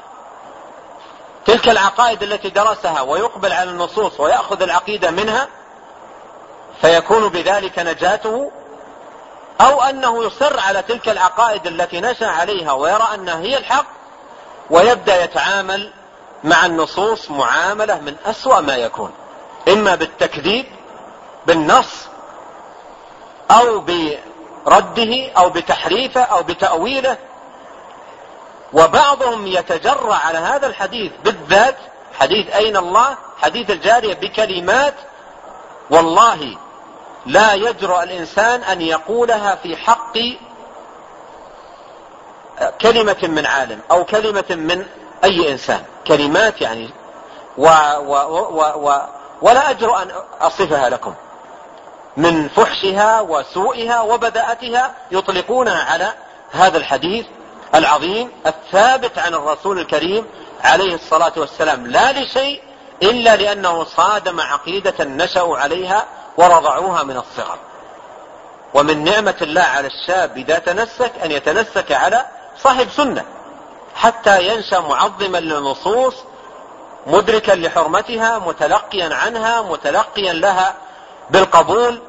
تلك العقائد التي درسها ويقبل على النصوص ويأخذ العقيدة منها فيكون بذلك نجاته أو أنه يصر على تلك العقائد التي نشأ عليها ويرى أنها هي الحق ويبدأ يتعامل مع النصوص معاملة من أسوأ ما يكون. إما بالتكذيب بالنص أو برده أو بتحريفه أو بتأويله. وبعضهم يتجرع على هذا الحديث بالذات حديث أين الله؟ حديث الجارية بكلمات والله لا يجرؤ الإنسان أن يقولها في حق كلمة من عالم أو كلمة من أي إنسان. كلمات يعني. و و و و ولا أجرؤ أن أصفها لكم. من فحشها وسوءها وبداءتها يطلقونها على هذا الحديث العظيم الثابت عن الرسول الكريم عليه الصلاة والسلام. لا لشيء إلا لأنه صادم عقيدة نشأوا عليها ورضعوها من الصغر. ومن نعمة الله على الشاب إذا تنسك أن يتنسك على صاحب سنة حتى ينشأ معظما للنصوص مدركا لحرمتها متلقيا عنها متلقيا لها بالقبول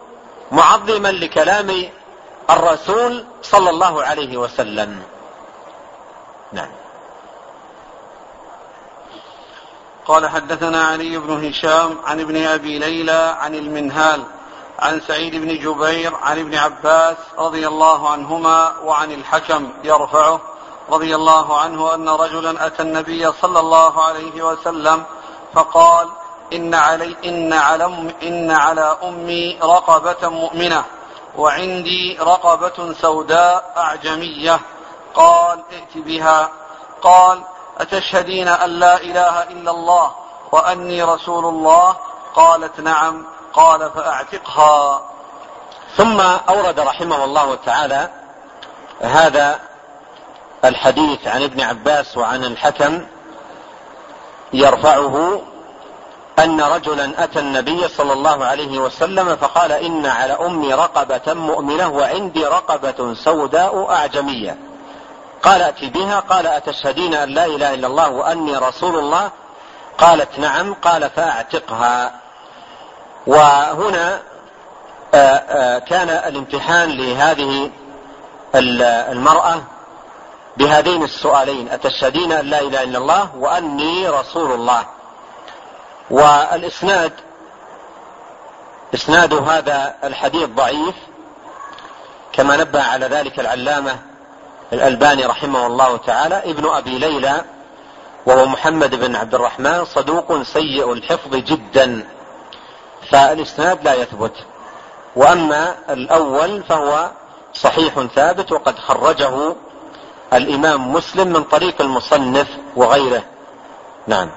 معظما لكلام الرسول صلى الله عليه وسلم. نعم. قال حدثنا علي بن هشام عن ابن أبي ليلى عن المنهال عن سعيد بن جبير عن ابن عباس رضي الله عنهما وعن الحكم يرفعه رضي الله عنه أن رجلا أتى النبي صلى الله عليه وسلم فقال إن علي إن على إن على أمي رقبة مؤمنة وعندي رقبة سوداء أعجمية قال ائت بها قال أتشهدين أن لا إله إلا الله وأني رسول الله؟ قالت نعم. قال فأعتقها. ثم أورد رحمه الله تعالى هذا الحديث عن ابن عباس وعن الحكم يرفعه أن رجلا أتى النبي صلى الله عليه وسلم فقال إن على أمي رقبة مؤمنة وعندي رقبة سوداء أعجمية. قال ائت بها قال أتشهدين أن لا إله إلا الله وأني رسول الله؟ قالت نعم قال فأعتقها. وهنا آه، آه، كان الامتحان لهذه المرأة بهذين السؤالين أتشهدين أن لا إله إلا الله وأني رسول الله؟ والإسناد إسناد هذا الحديث ضعيف كما نبه على ذلك العلامة الألباني رحمه الله تعالى ابن أبي ليلى وهو محمد بن عبد الرحمن صدوق سيء الحفظ جدا فالإسناد لا يثبت. وأما الأول فهو صحيح ثابت وقد خرجه الإمام مسلم من طريق المصنف وغيره. نعم.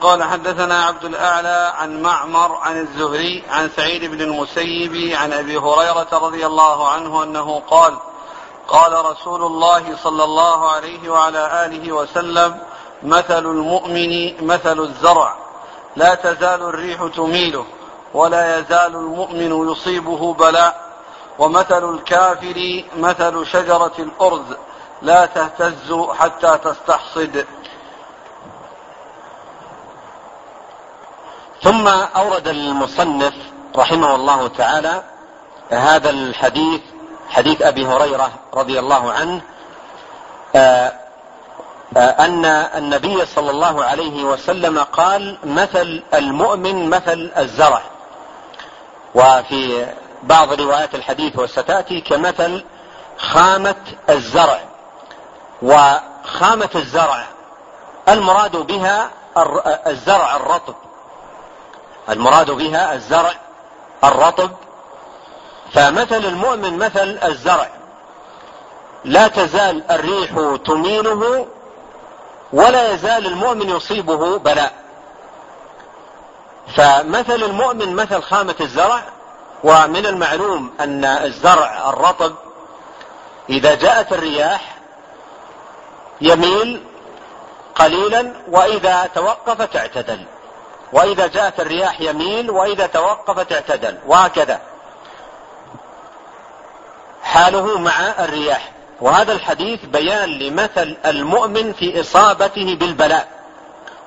قال حدثنا عبد الأعلى عن معمر عن الزهري عن سعيد بن المسيب عن أبي هريرة رضي الله عنه أنه قال قال رسول الله صلى الله عليه وعلى آله وسلم مثل المؤمن مثل الزرع لا تزال الريح تميله ولا يزال المؤمن يصيبه بلاء ومثل الكافر مثل شجرة الأرز لا تهتز حتى تستحصد. ثم أورد المصنف رحمه الله تعالى هذا الحديث حديث أبي هريرة رضي الله عنه آه، آه، أن النبي صلى الله عليه وسلم قال مثل المؤمن مثل الزرع. وفي بعض روايات الحديث وستأتي كمثل خامة الزرع. وخامة الزرع المراد بها الزرع الرطب. المراد بها الزرع الرطب فمثل المؤمن مثل الزرع. لا تزال الريح تميله ولا يزال المؤمن يصيبه بلاء. فمثل المؤمن مثل خامة الزرع ومن المعلوم أن الزرع الرطب إذا جاءت الرياح يميل قليلا وإذا توقفت اعتدل وإذا جاءت الرياح يميل وإذا توقفت اعتدل وهكذا. حاله مع الرياح. وهذا الحديث بيان لمثل المؤمن في إصابته بالبلاء.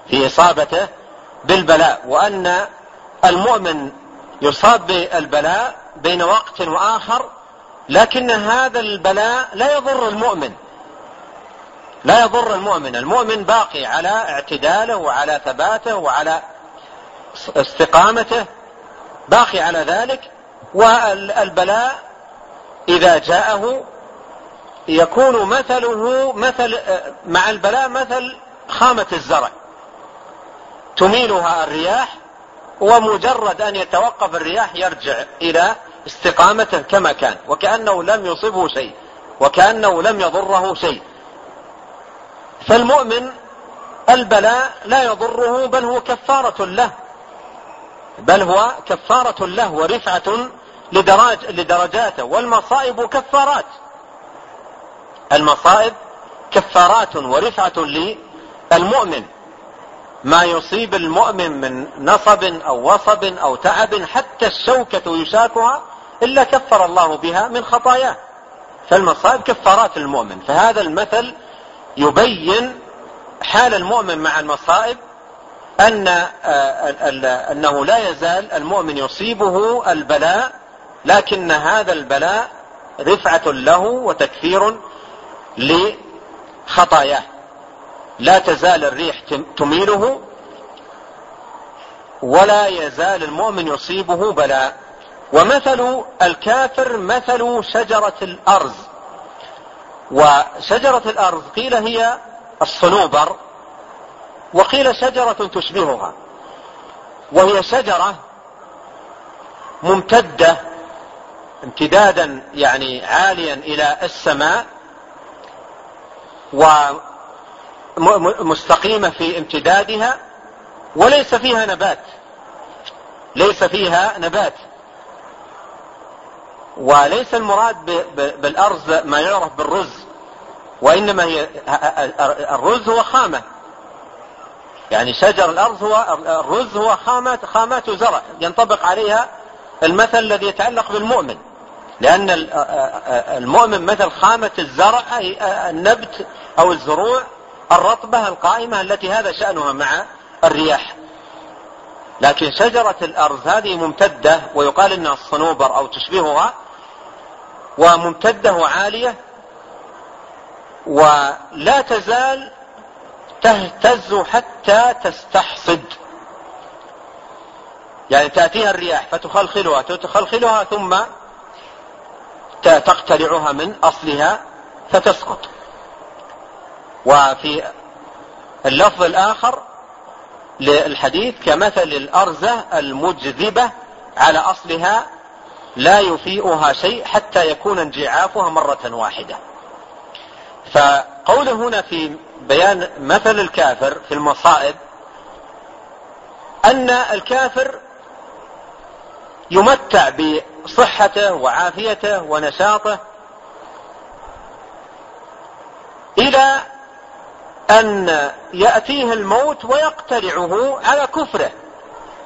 في إصابته بالبلاء. وأن المؤمن يصاب بالبلاء بين وقت وآخر لكن هذا البلاء لا يضر المؤمن. لا يضر المؤمن. المؤمن باقي على اعتداله وعلى ثباته وعلى استقامته باقي على ذلك. والبلاء إذا جاءه يكون مثله مثل مع البلاء مثل خامة الزرع. تميلها الرياح ومجرد أن يتوقف الرياح يرجع إلى استقامته كما كان وكأنه لم يصبه شيء وكأنه لم يضره شيء. فالمؤمن البلاء لا يضره بل هو كفارة له بل هو كفارة له ورفعة لدرج لدرجاته. والمصائب كفارات. المصائب كفارات ورفعة للمؤمن. ما يصيب المؤمن من نصب أو وصب أو تعب حتى الشوكة يشاكها إلا كفر الله بها من خطاياه. فالمصائب كفارات المؤمن فهذا المثل يبين حال المؤمن مع المصائب أن أنه لا يزال المؤمن يصيبه البلاء لكن هذا البلاء رفعة له وتكفير لخطاياه. لا تزال الريح تميله ولا يزال المؤمن يصيبه بلاء. ومثل الكافر مثل شجرة الأرز. وشجرة الأرز قيل هي الصنوبر وقيل شجرة تشبهها. وهي شجرة ممتدة امتدادا يعني عاليا إلى السماء ومستقيمة في امتدادها وليس فيها نبات. ليس فيها نبات. وليس المراد بالأرز ما يعرف بالرز وإنما هي الرز هو خامة. يعني شجر الأرز هو الرز هو خامات خامات زرع ينطبق عليها المثل الذي يتعلق بالمؤمن. لأن المؤمن مثل خامة الزرع النبت أو الزروع الرطبة القائمة التي هذا شأنها مع الرياح. لكن شجرة الأرز هذه ممتدة ويقال إنها الصنوبر أو تشبهها وممتدة وعالية ولا تزال تهتز حتى تستحصد. يعني تأتيها الرياح فتخلخلها تخلخلها ثم تقتلعها من أصلها فتسقط. وفي اللفظ الآخر للحديث كمثل الأرزة المجذبة على أصلها لا يفيئها شيء حتى يكون انجعافها مرة واحدة. فقوله هنا في بيان مثل الكافر في المصائب أن الكافر يمتع بصحته وعافيته ونشاطه إلى أن يأتيه الموت ويقتلعه على كفره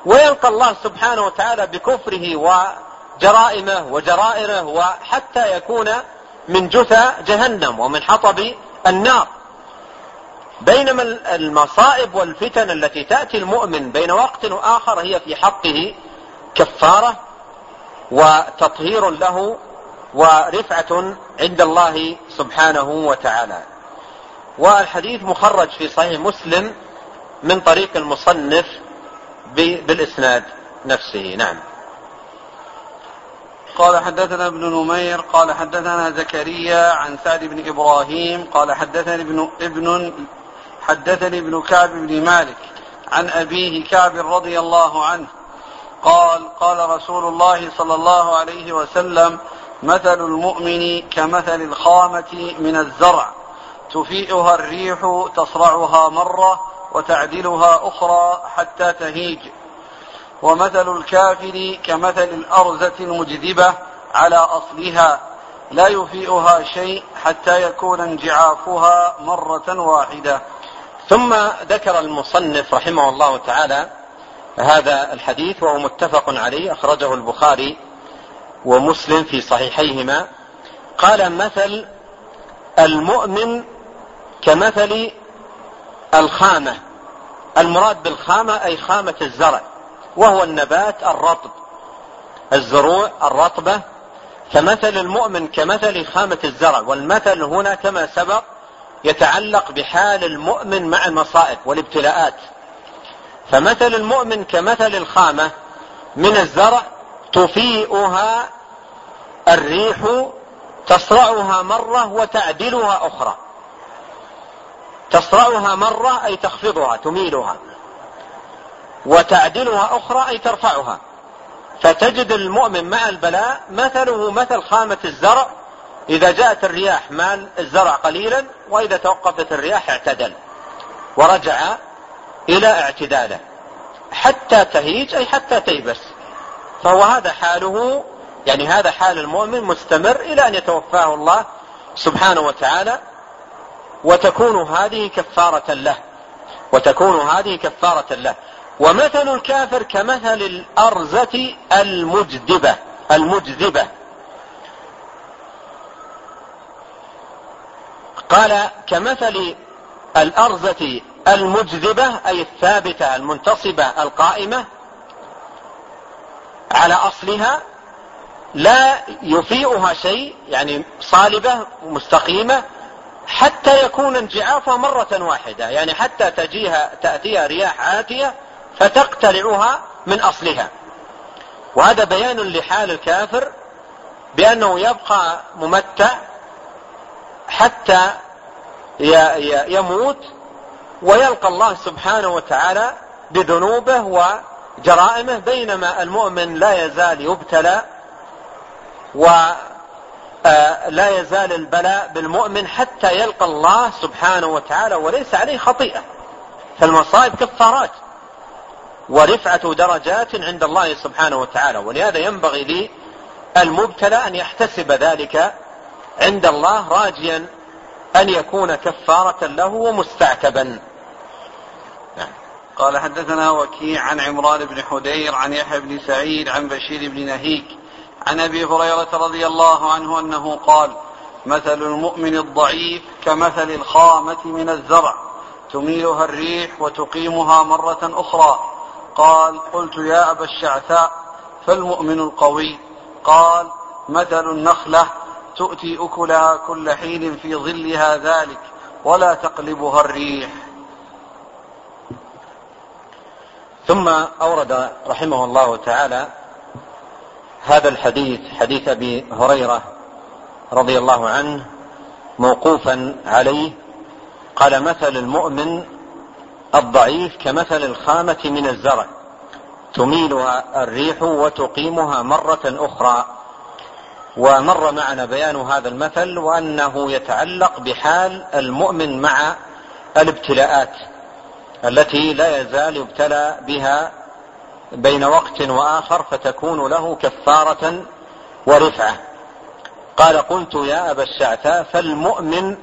ويلقى الله سبحانه وتعالى بكفره وجرائمه وجرائره وحتى يكون من جثى جهنم ومن حطب النار. بينما المصائب والفتن التي تأتي المؤمن بين وقت وآخر هي في حقه كفارة وتطهير له ورفعة عند الله سبحانه وتعالى. والحديث مخرج في صحيح مسلم من طريق المصنف بالإسناد نفسه. نعم. قال حدثنا ابن نمير قال حدثنا زكريا عن سعد بن إبراهيم قال حدثني ابن, ابن حدثني ابن كعب بن مالك عن أبيه كعب رضي الله عنه قال قال رسول الله صلى الله عليه وسلم مثل المؤمن كمثل الخامة من الزرع تفيئها الريح تصرعها مرة وتعدلها أخرى حتى تهيج. ومثل الكافر كمثل الأرزة المجذبة على أصلها لا يفيئها شيء حتى يكون انجعافها مرة واحدة. ثم ذكر المصنف رحمه الله تعالى هذا الحديث وهو متفق عليه أخرجه البخاري ومسلم في صحيحيهما. قال مثل المؤمن كمثل الخامة. المراد بالخامة أي خامة الزرع وهو النبات الرطب الزروع الرطبة. فمثل المؤمن كمثل خامة الزرع والمثل هنا كما سبق يتعلق بحال المؤمن مع المصائب والابتلاءات. فمثل المؤمن كمثل الخامة من الزرع تفيئها الريح تصرعها مرة وتعدلها أخرى. تصرعها مرة أي تخفضها تميلها. وتعدلها أخرى أي ترفعها. فتجد المؤمن مع البلاء مثله مثل خامة الزرع إذا جاءت الرياح مال الزرع قليلا وإذا توقفت الرياح اعتدل. ورجع إلى اعتداله. حتى تهيج أي حتى تيبس. فهو هذا حاله يعني هذا حال المؤمن مستمر إلى أن يتوفاه الله سبحانه وتعالى وتكون هذه كفارة له وتكون هذه كفارة له. ومثل الكافر كمثل الأرزة المجدبة المجذبة. قال كمثل الأرزة المجذبة أي الثابتة المنتصبة القائمة على أصلها لا يفيئها شيء يعني صالبة مستقيمة حتى يكون انجعافها مرة واحدة يعني حتى تجيها تأتيها رياح عاتية فتقتلعها من أصلها. وهذا بيان لحال الكافر بأنه يبقى ممتع حتى يموت ويلقى الله سبحانه وتعالى بذنوبه وجرائمه بينما المؤمن لا يزال يبتلى ولا يزال البلاء بالمؤمن حتى يلقى الله سبحانه وتعالى وليس عليه خطيئة. فالمصائب كفارات ورفعة درجات عند الله سبحانه وتعالى. ولهذا ينبغي للمبتلى أن يحتسب ذلك عند الله راجيا أن يكون كفارة له ومستعتبا. نعم. قال حدثنا وكيع عن عمران بن حدير عن يحيى بن سعيد عن بشير بن نهيك عن أبي هريرة رضي الله عنه أنه قال مثل المؤمن الضعيف كمثل الخامة من الزرع تميلها الريح وتقيمها مرة أخرى. قال قلت يا أبا الشعثاء فالمؤمن القوي؟ قال مثل النخلة تؤتي أكلها كل حين في ظلها ذلك ولا تقلبها الريح. ثم أورد رحمه الله تعالى هذا الحديث حديث أبي هريرة رضي الله عنه موقوفا عليه قال مثل المؤمن الضعيف كمثل الخامة من الزرع تميلها الريح وتقيمها مرة أخرى ومر معنا بيان هذا المثل وأنه يتعلق بحال المؤمن مع الابتلاءات التي لا يزال يبتلى بها بين وقت وآخر فتكون له كفارة ورفعة. قال قلت يا أبا الشعثاء فالمؤمن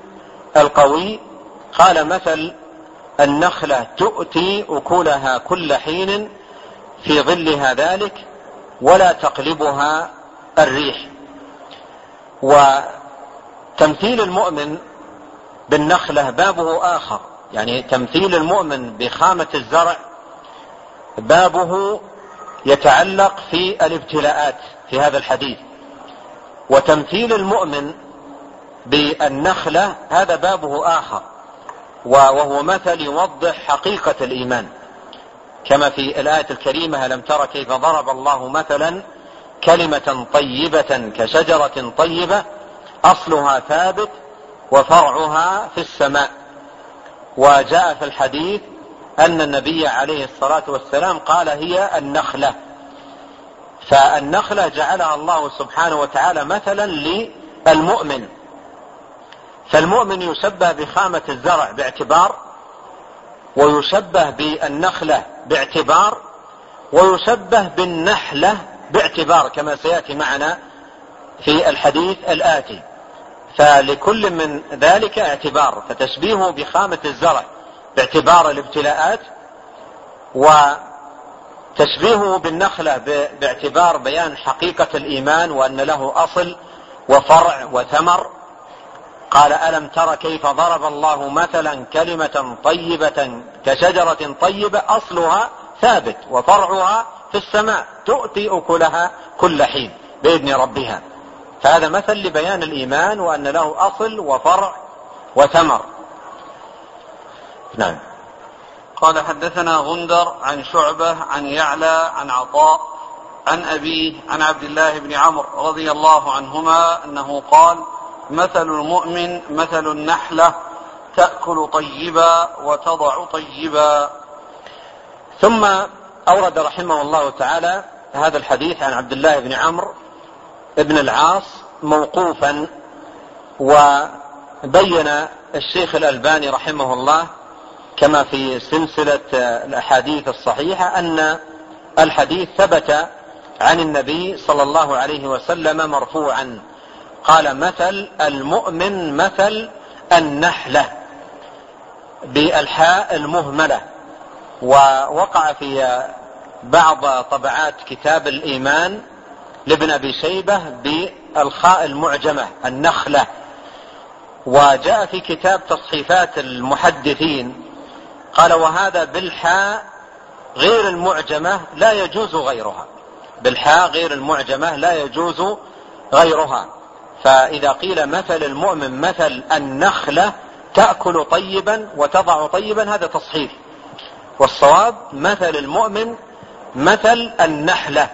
القوي قال مثل النخلة تؤتي أكلها كل حين في ظلها ذلك ولا تقلبها الريح. وتمثيل المؤمن بالنخلة بابه آخر. يعني تمثيل المؤمن بخامة الزرع بابه يتعلق في الابتلاءات في هذا الحديث. وتمثيل المؤمن بالنخلة هذا بابه آخر. وهو مثل يوضح حقيقة الإيمان. كما في الآية الكريمة ألم تر كيف ضرب الله مثلا كلمة طيبة كشجرة طيبة أصلها ثابت وفرعها في السماء. وجاء في الحديث أن النبي عليه الصلاة والسلام قال هي النخلة. فالنخلة جعلها الله سبحانه وتعالى مثلا للمؤمن. فالمؤمن يشبه بخامة الزرع باعتبار ويشبه بالنخلة باعتبار ويشبه بالنحلة باعتبار كما سيأتي معنا في الحديث الآتي. فلكل من ذلك اعتبار فتشبيهه بخامة الزرع باعتبار الابتلاءات وتشبيهه بالنخلة باعتبار بيان حقيقة الإيمان وأن له أصل وفرع وثمر. قال ألم تر كيف ضرب الله مثلا كلمة طيبة كشجرة طيبة؟ أصلها ثابت وفرعها في السماء تؤتي أكلها كل حين بإذن ربها. فهذا مثل لبيان الإيمان وأن له أصل وفرع وثمر. نعم. قال حدثنا غندر عن شعبة عن يعلى عن عطاء عن أبيه عن عبد الله بن عمرو رضي الله عنهما أنه قال مثل المؤمن مثل النحلة تأكل طيبا وتضع طيبا. ثم أورد رحمه الله تعالى هذا الحديث عن عبد الله بن عمرو بن العاص موقوفا وبين الشيخ الألباني رحمه الله كما في سلسلة الأحاديث الصحيحة أن الحديث ثبت عن النبي صلى الله عليه وسلم مرفوعا. قال مثل المؤمن مثل النحلة بالحاء المهملة. ووقع في بعض طبعات كتاب الإيمان لابن أبي شيبة بالخاء المعجمة النخلة. وجاء في كتاب تصحيفات المحدثين قال وهذا بالحاء غير المعجمة لا يجوز غيرها. بالحاء غير المعجمة لا يجوز غيرها. فإذا قيل مثل المؤمن مثل النخلة تأكل طيبا وتضع طيبا هذا تصحيف. والصواب مثل المؤمن مثل النحلة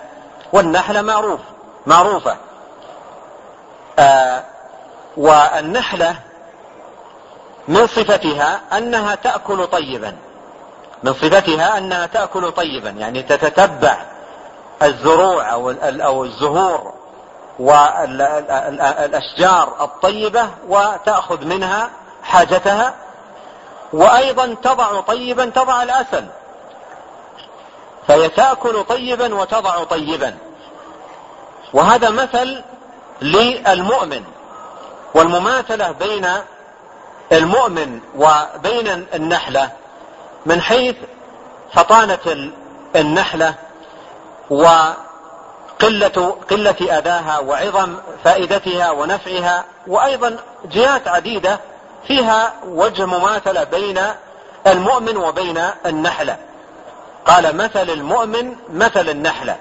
والنحلة معروف معروفة. آه والنحلة من صفتها أنها تأكل طيبا. من صفتها أنها تأكل طيبا يعني تتتبع الزروع أو الزهور والأشجار الطيبة وتأخذ منها حاجتها وأيضا تضع طيبا تضع الأسل فهي تأكل طيبا وتضع طيبا. وهذا مثل للمؤمن. والمماثلة بين المؤمن وبين النحلة من حيث فطانة النحلة وقلة قلة أذاها وعظم فائدتها ونفعها وأيضا جهات عديدة فيها وجه مماثلة بين المؤمن وبين النحلة. قال مثل المؤمن مثل النحلة.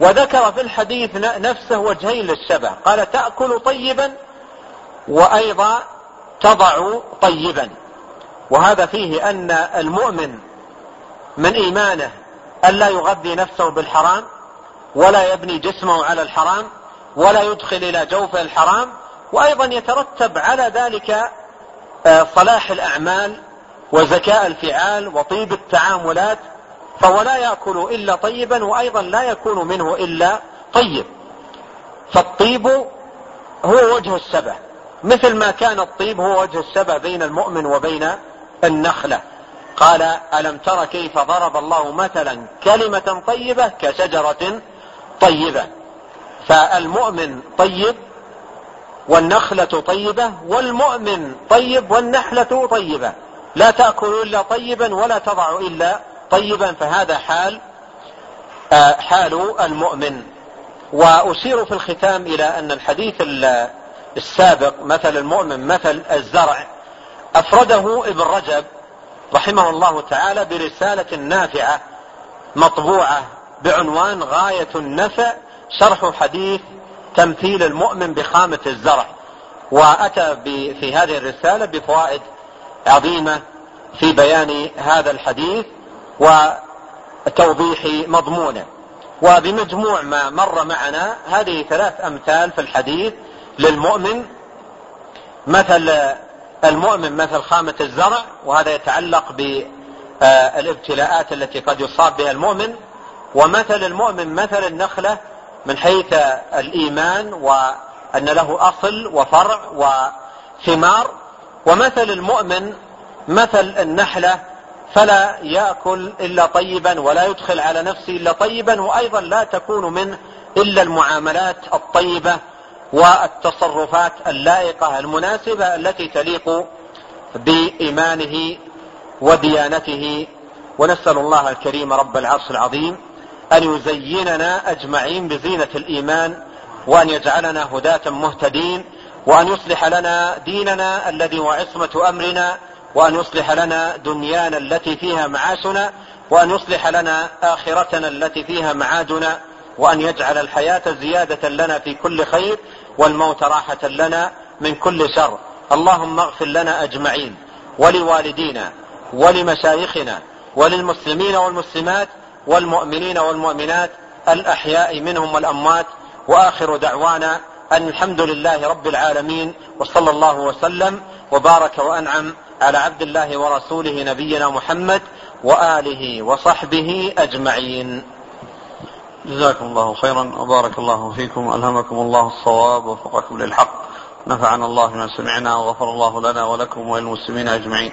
وذكر في الحديث نفسه وجهين للشبه. قال تأكل طيبا وأيضا تضع طيبا. وهذا فيه أن المؤمن من إيمانه ألا يغذي نفسه بالحرام ولا يبني جسمه على الحرام ولا يدخل إلى جوفه الحرام وأيضا يترتب على ذلك صلاح الأعمال وزكاء الفعال وطيب التعاملات فهو لا يأكل إلا طيبا وأيضا لا يكون منه إلا طيب. فالطيب هو وجه الشبه مثل ما كان الطيب هو وجه الشبه بين المؤمن وبين النخلة. قال ألم تر كيف ضرب الله مثلا كلمة طيبة كشجرة طيبة؟ فالمؤمن طيب والنخلة طيبة والمؤمن طيب والنحلة طيبة. لا تأكل إلا طيبا ولا تضع إلا طيبا فهذا حال آه، حال المؤمن. وأشير في الختام إلى أن الحديث السابق مثل المؤمن مثل الزرع أفرده ابن رجب رحمه الله تعالى برسالة نافعة مطبوعة بعنوان غاية النفع شرح حديث تمثيل المؤمن بخامة الزرع وأتى في هذه الرسالة بفوائد عظيمة في بيان هذا الحديث وتوضيح مضمونه. وبمجموع ما مر معنا هذه ثلاث أمثال في الحديث للمؤمن مثل المؤمن مثل خامة الزرع وهذا يتعلق بالابتلاءات التي قد يصاب بها المؤمن ومثل المؤمن مثل النخلة من حيث الإيمان وأن له أصل وفرع وثمار. ومثل المؤمن مثل النحلة فلا يأكل إلا طيبا ولا يدخل على نفسه إلا طيبا وأيضا لا تكون منه إلا المعاملات الطيبة والتصرفات اللائقة المناسبة التي تليق بإيمانه وديانته. ونسأل الله الكريم رب العرش العظيم أن يزيننا أجمعين بزينة الإيمان وأن يجعلنا هداة مهتدين وأن يصلح لنا ديننا الذي هو عصمة أمرنا وأن يصلح لنا دنيانا التي فيها معاشنا وأن يصلح لنا آخرتنا التي فيها معادنا وأن يجعل الحياة زيادة لنا في كل خير والموت راحة لنا من كل شر. اللهم اغفر لنا أجمعين ولوالدينا ولمشايخنا وللمسلمين والمسلمات والمؤمنين والمؤمنات الأحياء منهم والأموات وآخر دعوانا أن الحمد لله رب العالمين وصلى الله وسلم وبارك وأنعم على عبد الله ورسوله نبينا محمد وآله وصحبه أجمعين. جزاكم الله خيرا وبارك الله فيكم ألهمكم الله الصواب ووفقكم للحق. نفعنا الله بما سمعنا وغفر الله لنا ولكم وللمسلمين أجمعين.